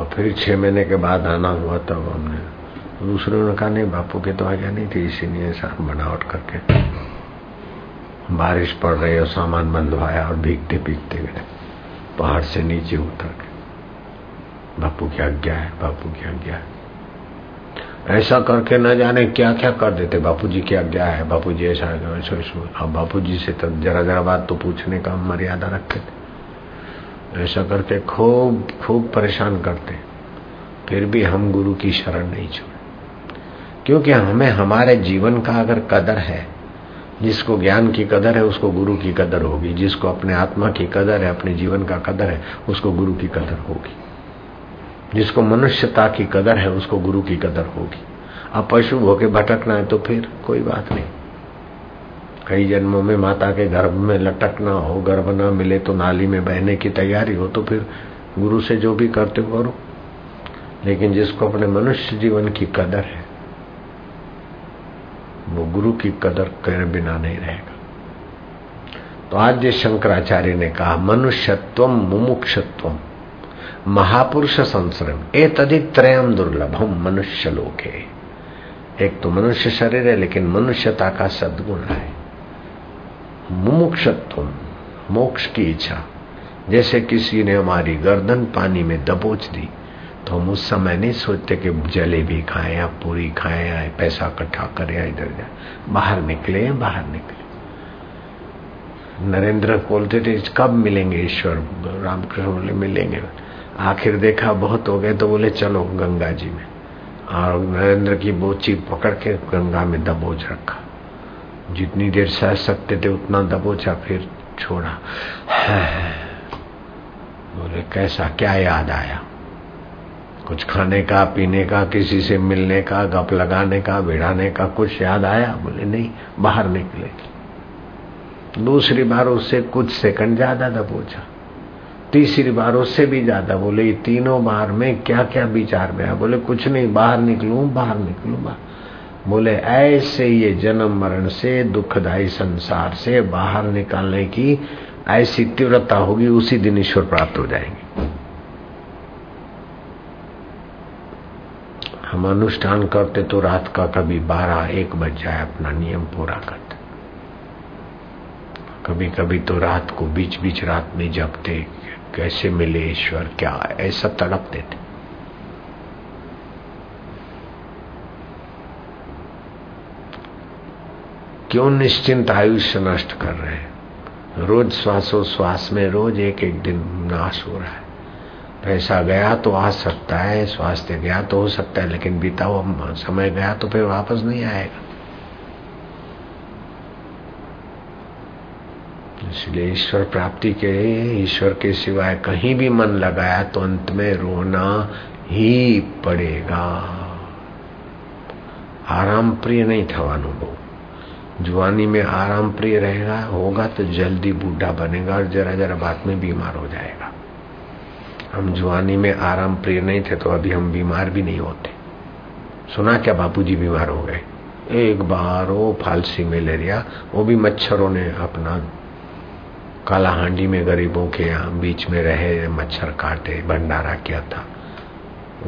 और फिर छह महीने के बाद आना हुआ तब हमने, दूसरों ने कहा, नहीं, बापू की तो आज्ञा नहीं थी, इसीलिए ऐसा बनावट करके बारिश पड़ रही और सामान बंधवाया और भीगते भीगते गए। पहाड़ से नीचे उतर के बापू की आज्ञा है, बापू की आज्ञा है। ऐसा करके न जाने क्या क्या कर देते। बापू जी की आज्ञा है बापू जी ऐसा ऐसा अब बापू जी से तो जरा जरा बात तो पूछने का मर्यादा रखते थे। ऐसा करके खूब खूब परेशान करते। फिर भी हम गुरु की शरण नहीं छोड़े। क्योंकि हमें, हमारे जीवन का अगर कदर है जिसको ज्ञान की कदर है, उसको गुरु की कदर होगी। जिसको अपने आत्मा की कदर है, अपने जीवन का कदर है, उसको गुरु की कदर होगी। जिसको मनुष्यता की कदर है, उसको गुरु की कदर होगी। अब पशु होके भटकना है तो फिर कोई बात नहीं। कई जन्मों में माता के गर्भ में लटकना हो, गर्भ ना मिले तो नाली में बहने की तैयारी हो तो फिर गुरु से जो भी करते हो करो। लेकिन जिसको अपने मनुष्य जीवन की कदर है वो गुरु की कदर करे बिना नहीं रहेगा। तो आज शंकराचार्य ने कहा, मनुष्यत्व मुमुक्षत्व, महापुरुष संश्रम ए तदिक त्रयम दुर्लभम मनुष्य लोक है एक तो मनुष्य शरीर है, लेकिन मनुष्यता का सद्गुण है। मुमुक्षत्व, मोक्ष की इच्छा। जैसे किसी ने हमारी गर्दन पानी में दबोच दी तो हम उस समय नहीं सोचते कि जलेबी खाएँ या पूरी खाएँ या पैसा इकट्ठा करें या इधर जाए बाहर निकले या बाहर निकले। नरेंद्र बोलते थे, कब मिलेंगे ईश्वर? रामकृष्ण बोले, मिलेंगे। आखिर देखा बहुत हो गए तो बोले, चलो गंगा जी में। और नरेंद्र की बोची पकड़ के गंगा में दबोच रखा। जितनी देर सह सकते थे, उतना दबोचा, फिर छोड़ा। बोले, कैसा? क्या याद आया? कुछ खाने का, पीने का, किसी से मिलने का, गप लगाने का भिड़ाने का, कुछ याद आया? बोले, नहीं, बाहर निकले। दूसरी बार उससे कुछ सेकंड ज़्यादा था पूछा। तीसरी बार उससे भी ज़्यादा बोले, ये तीनों बार में क्या क्या विचार में बोले, कुछ नहीं, बाहर निकलू बाहर निकलू बाहर बोले, ऐसे ये जन्म मरण से, दुखदायी संसार से बाहर निकालने की ऐसी तीव्रता होगी, उसी दिन ईश्वर प्राप्त हो जाएँगे। हम अनुष्ठान करते तो रात का कभी बारह एक बज जाए अपना नियम पूरा करते। कभी कभी तो रात को बीच बीच रात में जगते, कैसे मिले ईश्वर, क्या ऐसा तड़पते थे क्यों निश्चिंत आयुष्य नष्ट कर रहे हैं? रोज श्वासोश्वास में रोज एक एक दिन नाश हो रहा है। पैसा गया तो आ सकता है, स्वास्थ्य गया तो हो सकता है, लेकिन बीता हुआ समय गया तो फिर वापस नहीं आएगा। इसलिए ईश्वर प्राप्ति के ईश्वर के सिवाय कहीं भी मन लगाया तो अंत में रोना ही पड़ेगा। आराम प्रिय नहीं था अनुभव जुआनी में आराम प्रिय रहेगा, होगा तो जल्दी बूढ़ा बनेगा और जरा जरा बात में बीमार हो जाएगा। हम जुआनी में आराम प्रिय नहीं थे तो अभी हम बीमार भी नहीं होते। सुना क्या बापूजी बीमार हो गए? एक बार वो फालसी मलेरिया वो भी मच्छरों ने अपना काला हांडी में गरीबों के यहाँ बीच में रहे मच्छर काटे भंडारा किया था।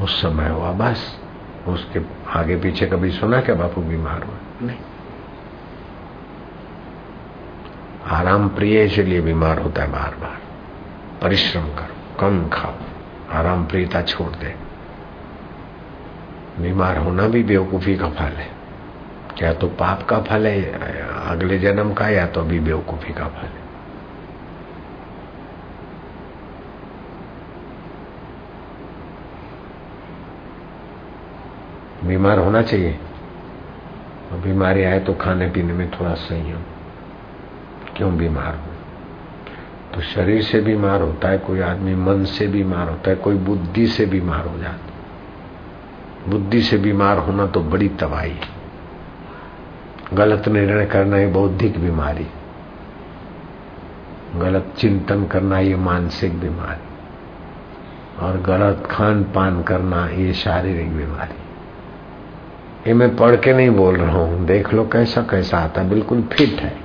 उस समय हुआ बस। उसके आगे पीछे कभी सुना क्या बापू बीमार हुआ? नहीं। आराम प्रिय इसलिए बीमार होता है बार बार परिश्रम करो। कम खाओ आराम प्रियता छोड़ दे। बीमार होना भी बेवकूफ़ी का फल है। या तो पाप का फल है, अगले जन्म का, या तो अभी बेवकूफ़ी का फल है। बीमार होना चाहिए। बीमारी आए तो खाने पीने में थोड़ा संयम। क्यों बीमार हो? तो शरीर से बीमार होता है, कोई आदमी मन से बीमार होता है, कोई बुद्धि से बीमार हो जाता है। बुद्धि से बीमार होना तो बड़ी तबाही गलत निर्णय करना ये बौद्धिक बीमारी गलत चिंतन करना ये मानसिक बीमारी और गलत खान पान करना ये शारीरिक बीमारी ये मैं पढ़ के नहीं बोल रहा हूँ, देख लो कैसा कैसा आता बिल्कुल फिट है।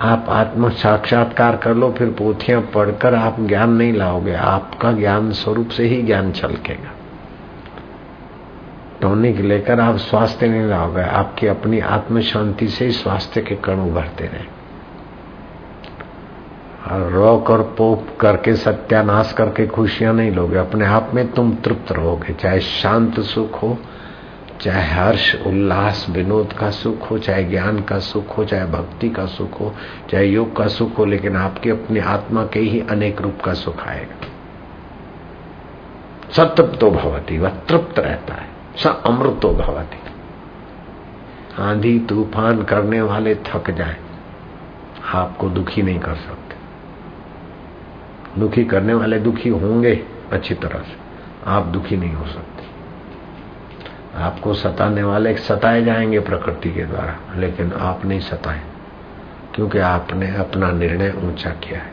आप आत्म साक्षात्कार कर लो, फिर पोथियाँ पढ़कर आप ज्ञान नहीं लाओगे। आपका ज्ञान स्वरूप से ही ज्ञान छलकेगा। टॉनिक लेकर आप स्वास्थ्य नहीं लाओगे, आपकी अपनी आत्म शांति से ही स्वास्थ्य के कण उभरते रहे। रोक और पोप करके सत्यानाश करके खुशियाँ नहीं लोगे, अपने आप में तुम तृप्त रहोगे, चाहे शांत सुख हो चाहे हर्ष, उल्लास, विनोद का सुख हो, चाहे ज्ञान का सुख हो, चाहे भक्ति का सुख हो, चाहे योग का सुख हो, लेकिन आपके अपनी आत्मा के ही अनेक रूप का सुख आएगा। सतृप्तो भवती, वह तृप्त रहता है। स अमृतो भवती। आंधी तूफ़ान करने वाले थक जाए। आपको दुखी नहीं कर सकते। दुखी करने वाले दुखी होंगे अच्छी तरह से। आप दुखी नहीं हो सकते। आपको सताने वाले सताए जाएँगे प्रकृति के द्वारा, लेकिन आप नहीं सताए, क्योंकि आपने अपना निर्णय ऊँचा किया है।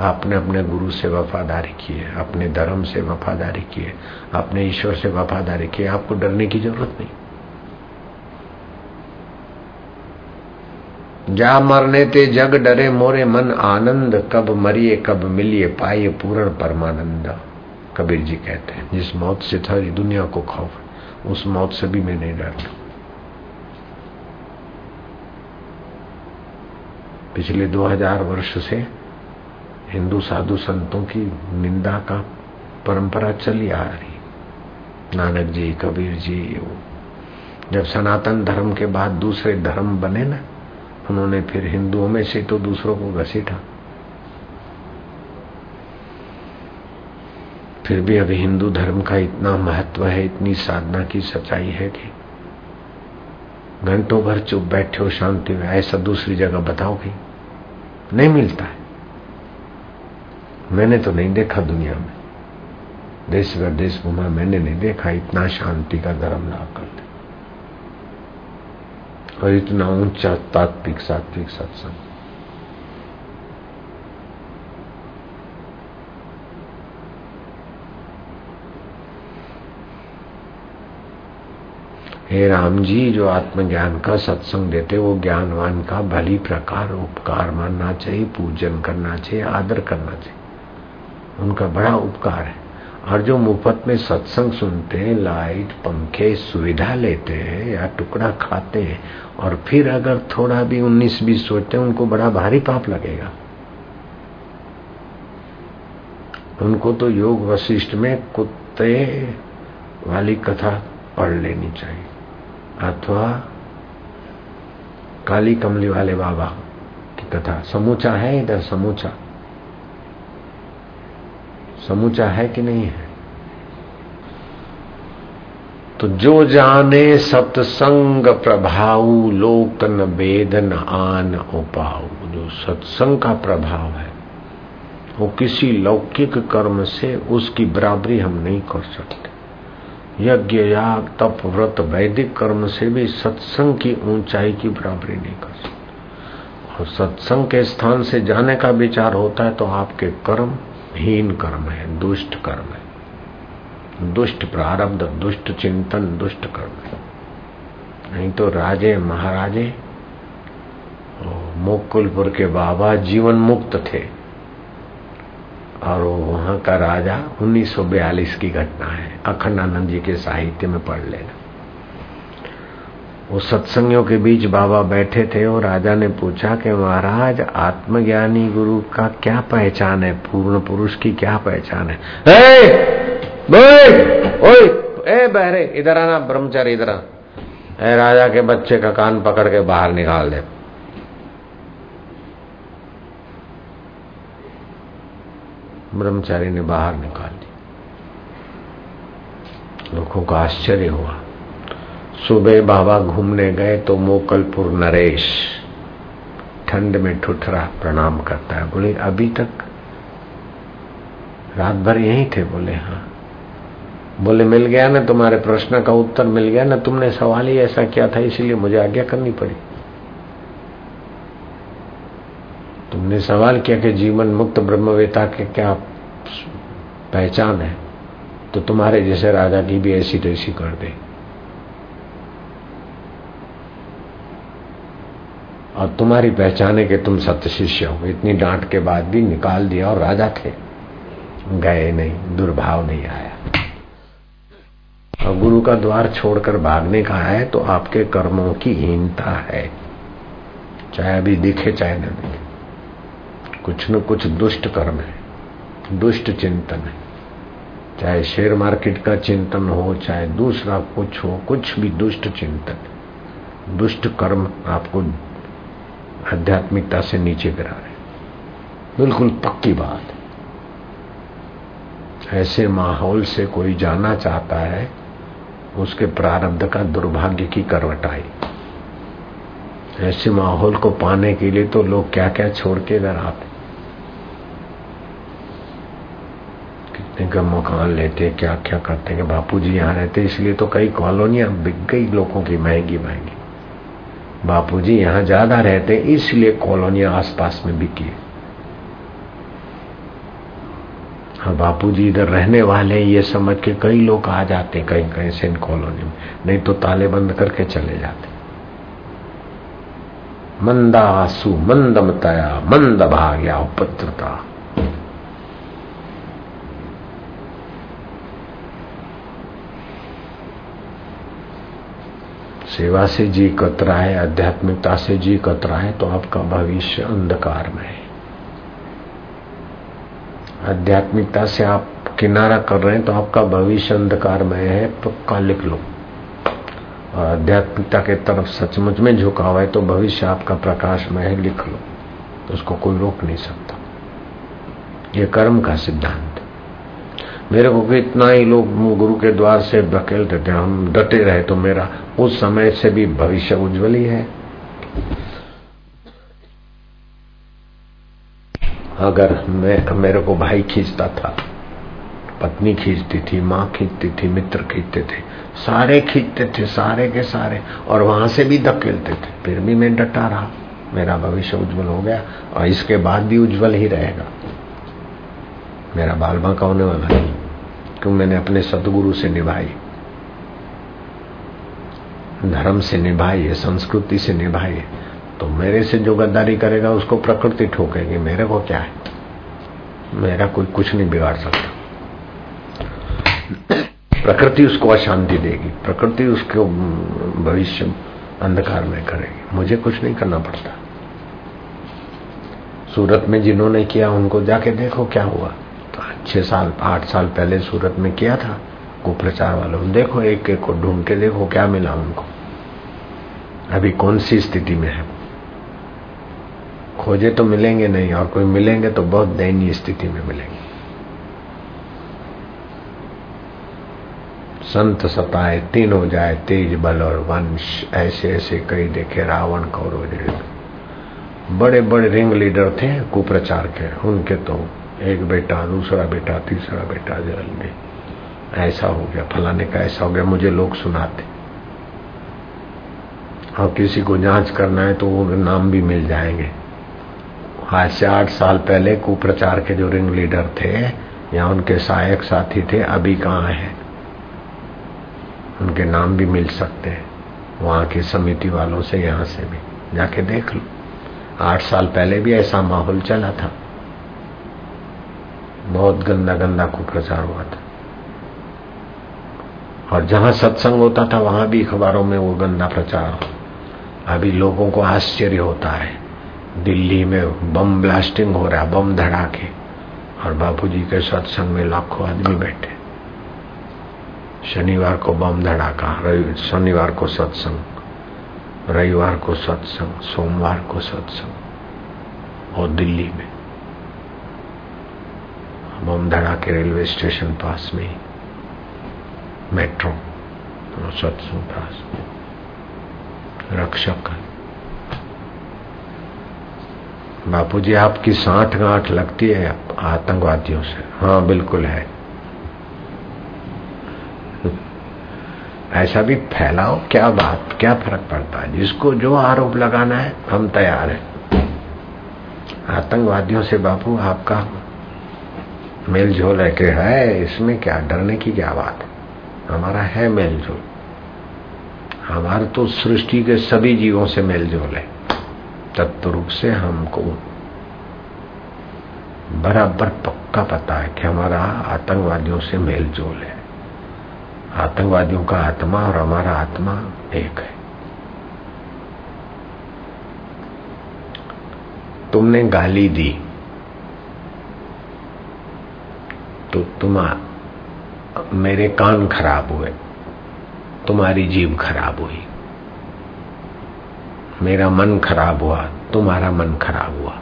आपने अपने गुरु से वफादारी की है, अपने धर्म से वफादारी की है, अपने ईश्वर से वफादारी की है। आपको डरने की ज़रूरत नहीं। जा मरने ते जग डरे मोरे मन आनंद, कब मरिए, कब मिलिए पाइए पूर्ण परमानंद। कबीर जी कहते हैं, जिस मौत से सारी दुनिया को खौफ उस मौत से भी मैं नहीं डरता। पिछले 2000 वर्ष से हिंदू साधु संतों की निंदा का परंपरा चली आ रही। नानक जी, कबीर जी जब सनातन धर्म के बाद दूसरे धर्म बने ना, उन्होंने फिर हिंदुओं में से तो दूसरों को घसीटा। फिर भी अभी हिंदू धर्म का इतना महत्व है, इतनी साधना की सच्चाई है कि घंटों भर चुप बैठे हो शांति में, ऐसा दूसरी जगह बताओ कि नहीं मिलता है। मैंने तो नहीं देखा दुनिया में। देश भर देश घुमा, मैंने नहीं देखा इतना शांति का धर्म लाभ करते और इतना ऊँचा तात्विक, सात्विक सत्संग। हे राम जी, जो आत्मज्ञान का सत्संग देते वो ज्ञानवान का भली प्रकार, उपकार मानना चाहिए, पूजन करना चाहिए, आदर करना चाहिए। उनका बड़ा उपकार है। और जो मुफ़्त में सत्संग सुनते हैं, लाइट, पंखे, सुविधा लेते हैं, या टुकड़ा खाते हैं, और फिर अगर थोड़ा भी उन्नीस बीस सोचते हैं, उनको बड़ा भारी पाप लगेगा। उनको तो योग वशिष्ठ में कुत्ते वाली कथा पढ़ लेनी चाहिए। अथवा काली कमली वाले बाबा की कथा। समूचा है इधर, समूचा। समूचा है कि नहीं है? तो जो जाने सत्संग प्रभाव लोकन वेदन आन उपाऊ। जो सत्संग का प्रभाव है, वो किसी लौकिक कर्म से उसकी बराबरी हम नहीं कर सकते। यज्ञ याग तप व्रत वैदिक कर्म से भी सत्संग की ऊंचाई की बराबरी नहीं कर सकते। और सत्संग के स्थान से जाने का विचार होता है तो आपके कर्म हीन कर्म है, दुष्ट कर्म है। दुष्ट प्रारब्ध, दुष्ट चिंतन, दुष्ट कर्म है। नहीं तो राजे, महाराजे मुकुलपुर के बाबा जीवन मुक्त थे। और वहाँ का राजा 1942 की घटना है। अखंडानंद जी के साहित्य में पढ़ लेना। वो सत्संगियों के बीच बाबा बैठे थे और राजा ने पूछा कि महाराज आत्मज्ञानी गुरु का क्या पहचान है? पूर्ण पुरुष की क्या पहचान है? ए, ओए, ए बहरे इधर आना ब्रह्मचारी इधर आ। राजा के बच्चे का कान पकड़ के बाहर निकाल दे। ब्रह्मचारी ने बाहर निकाल दी लोगों का आश्चर्य हुआ। सुबह बाबा घूमने गए तो मोकलपुर नरेश ठंड में ठुठरा प्रणाम करता है। बोले, अभी तक? रात भर यही थे, बोले हाँ। बोले, मिल गया ना तुम्हारे प्रश्न का उत्तर, मिल गया ना तुमने सवाल ही ऐसा किया था, इसलिए मुझे आज्ञा करनी पड़ी। तुमने सवाल किया कि जीवन मुक्त ब्रह्मवेता के क्या पहचान है तो तुम्हारे जैसे राजा की भी ऐसी तैसी कर दे। और तुम्हारी पहचाने के तुम सत्य शिष्य हो। इतनी डांट के बाद भी निकाल दिया और राजा थे। गए नहीं, दुर्भाव नहीं आया। और गुरु का द्वार छोड़कर भागने का है तो आपके कर्मों की हीनता है। चाहे अभी दिखे, चाहे न दिखे। कुछ न कुछ दुष्ट कर्म है, दुष्ट चिंतन है। चाहे शेयर मार्केट का चिंतन हो, चाहे दूसरा कुछ हो, कुछ भी दुष्ट चिंतन, दुष्ट कर्म आपको आध्यात्मिकता से नीचे गिरा रहे बिल्कुल पक्की बात ऐसे माहौल से कोई जाना चाहता है, उसके प्रारब्ध का दुर्भाग्य की करवट आई ऐसे माहौल को पाने के लिए तो लोग क्या क्या छोड़ के इधर आते कितने का मकान लेते हैं, क्या क्या करते कि बापू जी यहाँ रहते इसलिए तो कई कॉलोनियाँ बिक गई लोगों की, महँगी महँगी। बापू जी यहाँ ज़्यादा रहते इसलिए कॉलोनियाँ आसपास में बिकी हाँ। बापू जी इधर रहने वाले ये समझ के कई लोग आ जाते कहीं कहीं से इन कॉलोनी में। नहीं तो ताले बंद करके चले जाते मंदा आँसू मंद भाग्या उपद्रता। सेवा से जी कतराए, आध्यात्मिकता से जी कतराए तो आपका भविष्य अंधकार में है। आध्यात्मिकता से आप किनारा कर रहे हैं तो आपका भविष्य अंधकार में है पक्का लिख लो। और आध्यात्मिकता के तरफ़ सचमुच में झुका हुआ है तो भविष्य आपका प्रकाश में है, लिख लो। तो उसको कोई रोक नहीं सकता। ये कर्म का सिद्धांत। मेरे को इतना ही लोग गुरु के द्वार से धकेलते थे हम डटे रहे तो मेरा उस समय से भी भविष्य उज्जवल ही है। अगर मैं, मेरे को भाई खींचता था, पत्नी खींचती थी, माँ खींचती थी, मित्र खींचते थे, सारे खींचते थे, सारे के सारे, और वहाँ से भी धकेलते थे। फिर भी मैं डटा रहा। मेरा भविष्य उज्जवल हो गया, और इसके बाद भी उज्जवल ही रहेगा। मेरा बाल बांका होने वाला नहीं क्यों मैंने अपने सदगुरु से निभाई? धर्म से निभाई है, संस्कृति से निभाई है। तो मेरे से जो गद्दारी करेगा, उसको प्रकृति ठोकेगी। मेरे को क्या है? मेरा कोई कुछ नहीं बिगाड़ सकता। प्रकृति उसको अशांति देगी। प्रकृति उसको भविष्य अंधकार में करेगी। मुझे कुछ नहीं करना पड़ता। सूरत में जिन्होंने किया, उनको जाके देखो क्या हुआ। छह साल, आठ साल पहले सूरत में किया था, कुप्रचार वालों देखो एक एक को ढूंढ के देखो, क्या मिला उनको। अभी कौन सी स्थिति में है? खोजे तो मिलेंगे नहीं, और कोई मिलेंगे तो बहुत दयनीय स्थिति में मिलेंगे। संत सताए, तीन हो जाए, तेज बल और वंश ऐसे ऐसे कई देखे रावण कौरव बड़े बड़े रिंग लीडर थे, कुप्रचार के, उनके तो एक बेटा, दूसरा बेटा, तीसरा बेटा जल गए ऐसा हो गया, फलाने का ऐसा हो गया, मुझे लोग सुनाते। और किसी को जाँच करना है तो वो नाम भी मिल जाएँगे। आज से आठ साल पहले कुप्रचार के जो रिंग लीडर थे, या उनके सहायक साथी थे, अभी कहाँ है? उनके नाम भी मिल सकते हैं। वहाँ की समिति वालों से यहाँ से भी। जाके देख लो। आठ साल पहले भी ऐसा माहौल चला था। बहुत गंदा गंदा कुप्रचार हुआ था। और जहाँ सत्संग होता था, वहाँ भी अखबारों में वो गंदा प्रचार अभी लोगों को आश्चर्य होता है। दिल्ली में बम ब्लास्टिंग हो रहा, बम धड़ाके, और बापूजी के सत्संग में लाखों आदमी बैठे। शनिवार को बम धड़ाका शनिवार को सत्संग, रविवार को सत्संग, सोमवार को सत्संग, और दिल्ली में। बम धड़ाके रेलवे स्टेशन पास में मेट्रो सत्संग पास रक्षक बापूजी, आपकी साठ गांठ लगती है आतंकवादियों से। हाँ बिल्कुल है। ऐसा भी फैलाओ, क्या बात, क्या फ़र्क पड़ता है? जिसको जो आरोप लगाना है, हम तैयार हैं। आतंकवादियों से बापू, आपका मेल झोल है कि है, इसमें क्या, डरने की क्या बात हमारा है मेल झोल हमारा तो सृष्टि के सभी जीवों से मेल झोल है। तत्व रूप से हमको बराबर पक्का पता है कि हमारा आतंकवादियों से मेल जोल है। आतंकवादियों का आत्मा और हमारा आत्मा एक है। तुमने गाली दी। तो तुम मेरे कान खराब हुए तुम्हारी जीव खराब हुई। मेरा मन खराब हुआ तुम्हारा मन खराब हुआ।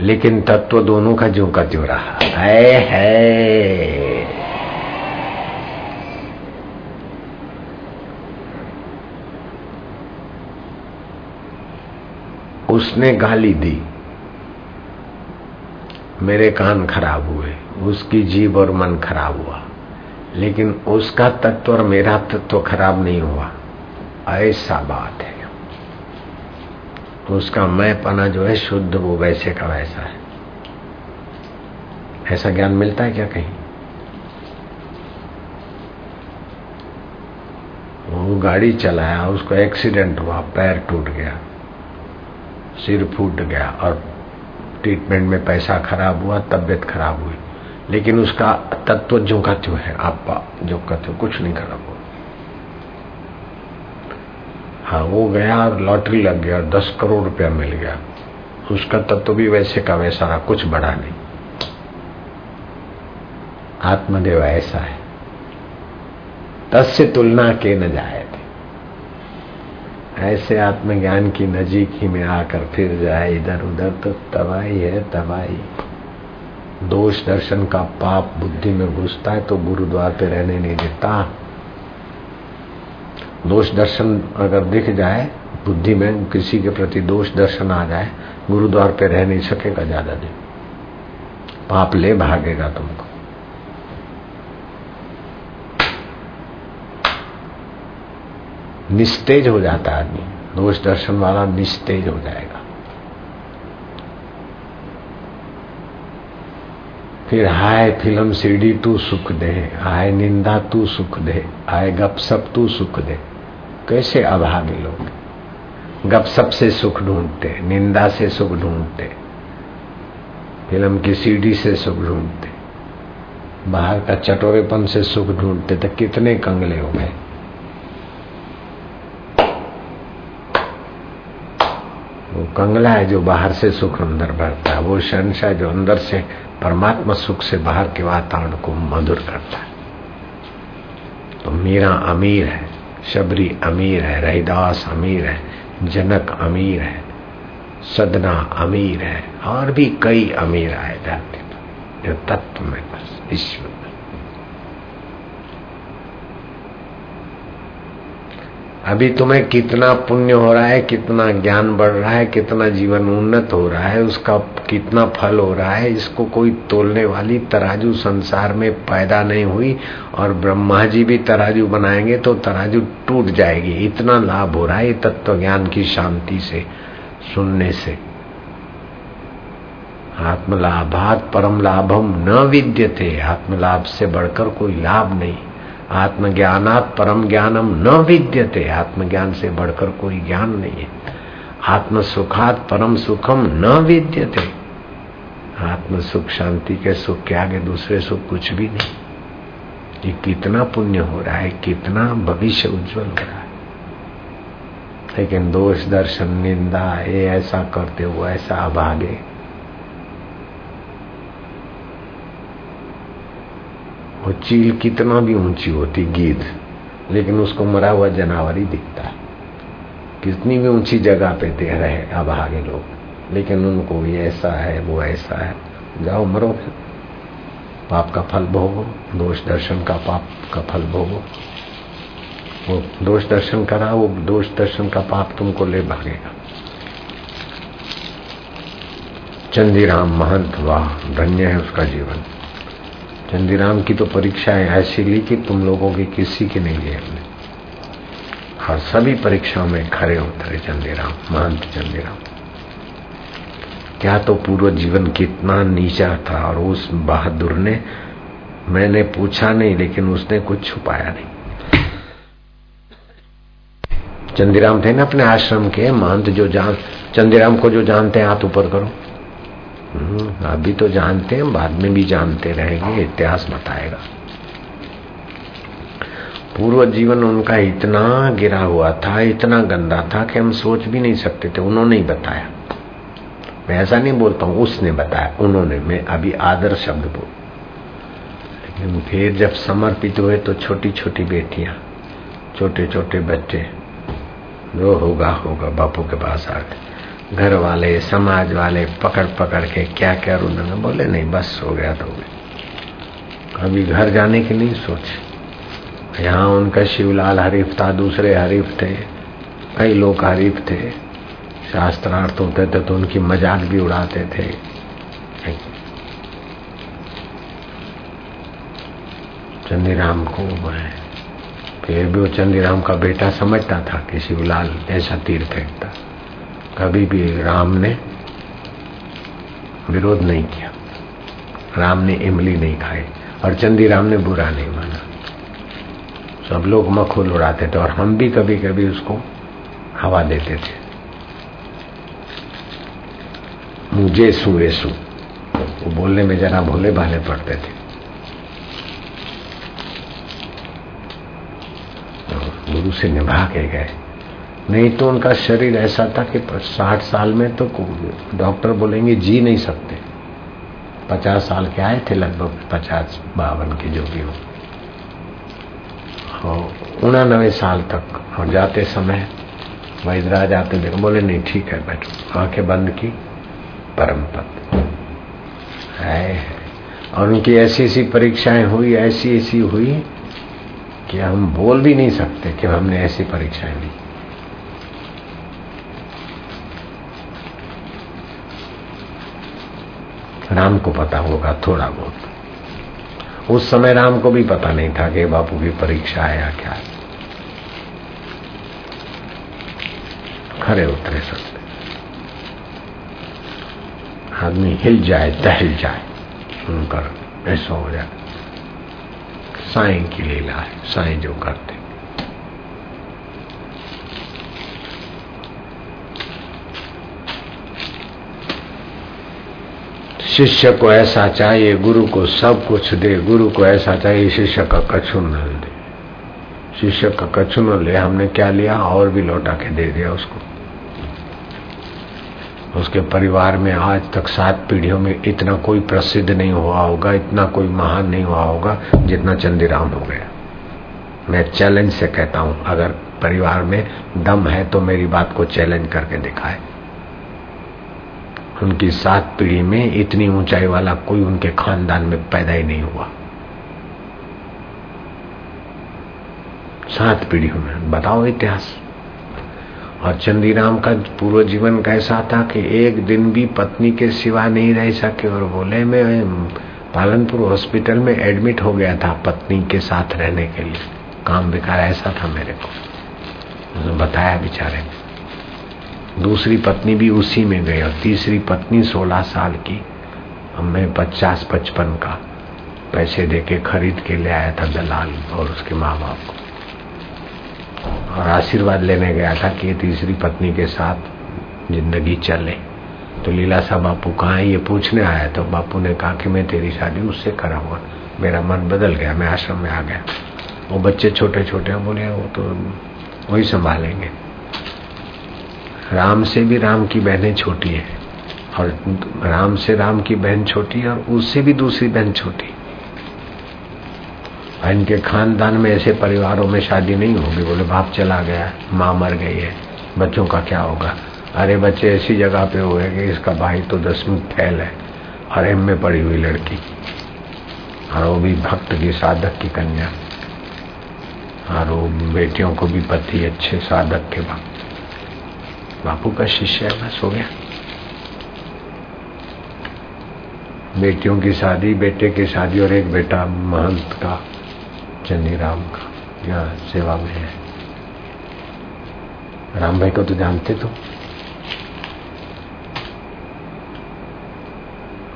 लेकिन तत्व दोनों का जो का जो रहा है, है। उसने गाली दी। मेरे कान खराब हुए। उसकी जीव और मन खराब हुआ। लेकिन उसका तत्व और मेरा तत्व खराब नहीं हुआ। ऐसा बात है। तो उसका मैं पना जो है शुद्ध, वो वैसे का वैसा है। ऐसा ज्ञान मिलता है क्या कहीं? वो गाड़ी चलाया, उसको एक्सीडेंट हुआ, पैर टूट गया, सिर फूट गया और ट्रीटमेंट में पैसा खराब हुआ, तबियत खराब हुई। लेकिन उसका तत्व जो का त्यों है, आप जो का त्यों, कुछ नहीं खराब हुआ हाँ वो गया और लॉटरी लग गया, दस करोड़ रुपया मिल गया। उसका तत्व भी वैसे का वैसा रहा, कुछ बड़ा नहीं। आत्मदेव ऐसा है। तस्य तुलना के न जाए थे। ऐसे आत्मज्ञान की नजीक ही में आकर फिर जाए इधर उधर तो तबाही है, तबाही। दोष दर्शन का पाप बुद्धि में घुसता है तो गुरुद्वार पे रहने नहीं देता। दोष दर्शन अगर दिख जाए, बुद्धि में किसी के प्रति दोष दर्शन आ जाए, गुरुद्वार पे रह नहीं सकेगा ज़्यादा दिन। पाप ले भागेगा तुमको। निस्तेज हो जाता आदमी। दोष दर्शन वाला निस्तेज हो जाएगा। फिर हाय फ़िल्म सीडी तू सुख दे, हाय निंदा तू सुख दे आए गपसप तू सुख दे। कैसे अभागी लोग? गपसप से सुख ढूंढते, निंदा से सुख ढूंढते, फ़िल्म की सीडी से सुख ढूंढते, बाहर का चटोरेपन से सुख ढूंढते तो कितने कंगले हो गए। वो कंगला है जो बाहर से सुख अंदर भरता है, वो शनशाह जो अंदर से परमात्मा सुख से बाहर के वातावरण को मधुर करता है। तो मीरा अमीर है, शबरी अमीर है रहीदास अमीर है, जनक अमीर है, सदना अमीर है, और भी कई अमीर आए धरती पर जो तत्व में बस ईश्वर अभी तुम्हें कितना पुण्य हो रहा है, कितना ज्ञान बढ़ रहा है, कितना जीवन उन्नत हो रहा है, उसका कितना फल हो रहा है, इसको कोई तोलने वाली तराजू संसार में पैदा नहीं हुई और ब्रह्मा जी भी तराजू बनाएँगे तो तराजू टूट जाएगी। इतना लाभ हो रहा है तत्व ज्ञान की शांति से, सुनने से। आत्मलाभात परम लाभम न विद्यते। आत्मलाभ से बढ़कर कोई लाभ नहीं। आत्मज्ञानात परम ज्ञानम न विद्यते। आत्मज्ञान से बढ़कर कोई ज्ञान नहीं है। आत्म सुखात परम सुखम न विद्यते। आत्म सुख शांति के सुख के आगे दूसरे सुख कुछ भी नहीं। ये कितना पुण्य हो रहा है, कितना भविष्य उज्जवल हो रहा है। लेकिन दोष, दर्शन, निंदा, ये ऐसा करते हो ऐसा अभागे वो चील कितना भी ऊँची होती, गीध, लेकिन उसको मरा हुआ जानवर ही दिखता। है कितनी भी ऊँची जगह पे दे रहे अब आगे लोग, लेकिन उनको ये ऐसा है, वो ऐसा है। जाओ मरो फिर। पाप का फल भोगो, दोष दर्शन का पाप का फल भोगो। वो दोष दर्शन करा, वो दोष दर्शन का पाप तुमको ले भागेगा। चंदीराम महंत वाह, धन्य है उसका जीवन। चंदीराम की तो परीक्षाएँ ऐसी ली कि तुम लोगों की किसी की नहीं ली हमने और सभी परीक्षाओं में खड़े उतरे चंदीराम, महंत चंदीराम। क्या तो पूर्व जीवन कितना नीचा था और उस बहादुर ने मैंने पूछा नहीं, लेकिन उसने कुछ छुपाया नहीं। चंदीराम थे ना अपने आश्रम के, महंत जो जान, चंदीराम को जो जानते हैं, हाथ ऊपर करो। अभी तो जानते हैं, बाद में भी जानते रहेंगे, इतिहास बताएगा। पूर्व जीवन उनका इतना गिरा हुआ था, इतना गंदा था कि हम सोच भी नहीं सकते थे, उन्होंने ही बताया। मैं ऐसा नहीं बोलता हूँ, उसने बताया, उन्होंने, मैं अभी आदर शब्द बोल। लेकिन फिर जब समर्पित हुए तो छोटी छोटी बेटियाँ छोटे छोटे बच्चे, जो होगा होगा, बापू के पास आके घर वाले समाज वाले पकड़ पकड़ के क्या क्या रुदन बोले, नहीं, बस हो गया तो हो कभी घर जाने की नहीं सोच। यहाँ उनका शिवलाल हरीफ था, दूसरे हरीफ थे, कई लोग हरीफ थे। शास्त्रार्थ होते थे तो उनकी मज़ाक भी उड़ाते थे। चंदीराम को फिर भी वो चंदीराम का बेटा समझता था कि शिवलाल ऐसा तीर फेंकता कभी भी राम ने विरोध नहीं किया। राम ने इमली नहीं खाई और चंदी राम ने बुरा नहीं माना। सब लोग मखोल उड़ाते थे और हम भी कभी कभी उसको हवा देते थे। मुझे सु। वो बोलने में जरा भोले भाले पड़ते थे। गुरु से निभा के गए। नहीं तो उनका शरीर ऐसा था कि साठ साल में तो डॉक्टर बोलेंगे जी नहीं सकते। पचास साल के आए थे लगभग, पचास बावन के जो भी हो। उनानवे साल तक। और जाते समय वैदराज आते देखो बोले, नहीं, ठीक है, बैठो। आँखें बंद की, परम पद। है। और उनकी ऐसी ऐसी परीक्षाएँ हुई ऐसी ऐसी हुई कि हम बोल भी नहीं सकते कि हमने ऐसी परीक्षाएँ ली। राम को पता होगा थोड़ा बहुत। उस समय राम को भी पता नहीं था कि बापू की परीक्षा आया क्या खरे उतरे सकते आदमी हिल जाए दहल जाए उनकर ऐसा हो जाए। साई की लीला है, साई जो करते शिष्य को ऐसा चाहिए, गुरु को सब कुछ दे, गुरु को ऐसा चाहिए, शिष्य का कछु न दे। शिष्य का कछु न ले, हमने क्या लिया? और भी लौटा के दे दिया उसको। उसके परिवार में आज तक सात पीढ़ियों में इतना कोई प्रसिद्ध नहीं हुआ होगा, इतना कोई महान नहीं हुआ होगा, जितना चंदीराम हो गया। मैं चैलेंज से कहता हूँ, अगर परिवार में दम है तो मेरी बात को चैलेंज करके दिखाए। उनकी सात पीढ़ी में इतनी ऊंचाई वाला कोई उनके खानदान में पैदा ही नहीं हुआ। सात पीढ़ियों में। बताओ इतिहास। और चंदीराम का पूर्व जीवन कैसा था कि एक दिन भी पत्नी के सिवा नहीं रह सके और बोले, मैं पालनपुर हॉस्पिटल में एडमिट हो गया था पत्नी के साथ रहने के लिए। काम बेकार ऐसा था मेरे को। बताया बेचारे दूसरी पत्नी भी उसी में गई और तीसरी पत्नी सोलह साल की। मैं पचास पचपन का पैसे देके खरीद के ले आया था दलाल और उसके माँ बाप को। और आशीर्वाद लेने गया था कि ये तीसरी पत्नी के साथ ज़िंदगी चले। तो लीला सा बापू, कहा है? ये पूछने आया तो बापू ने कहा कि, मैं तेरी शादी उससे कराऊँगा मेरा मन बदल गया, मैं आश्रम में आ गया। वो बच्चे छोटे छोटे बोले, वो तो वही संभालेंगे। राम से भी राम की बहनें छोटी है। और राम से राम की बहन छोटी और उससे भी दूसरी बहन छोटी। इनके खानदान में ऐसे परिवारों में शादी नहीं होगी। बोले, बाप चला गया, माँ मर गई है। बच्चों का क्या होगा? अरे बच्चे, ऐसी जगह पे हुए कि इसका भाई तो दसवीं फैल है और एम में पड़ी हुई लड़की। और वो भी भक्त की, साधक की कन्या। और वो बेटियों को भी पति अच्छे साधक के भक्त। बापू का शिष्य है, बस हो गया। बेटियों की शादी, बेटे की शादी और एक बेटा महंत का चन्नी राम का, यहाँ सेवा में है। राम भाई को तो जानते तो।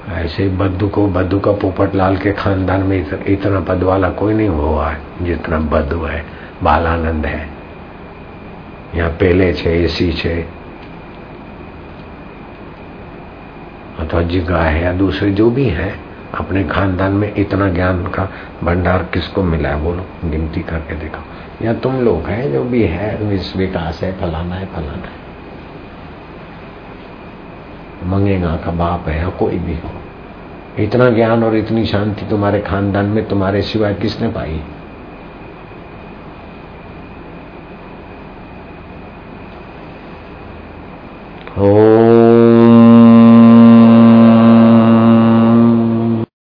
ऐसे बद्दू को, बद्दू का पोपट लाल के खानदान में इतना पद वाला कोई नहीं हुआ है, जितना बद्दू है, बालानंद है। यहाँ पहले छे एसी छे अथवा जिगा है या दूसरे जो भी है, अपने खानदान में इतना ज्ञान का भंडार किसको मिला है? बोलो, गिनती करके देखो। या तुम लोग हैं, जो भी है विकास है, फलाना है फलाना है। मंगेगा का बाप है या कोई भी हो। इतना ज्ञान और इतनी शांति तुम्हारे खानदान में, तुम्हारे सिवाय किसने पाई? ओ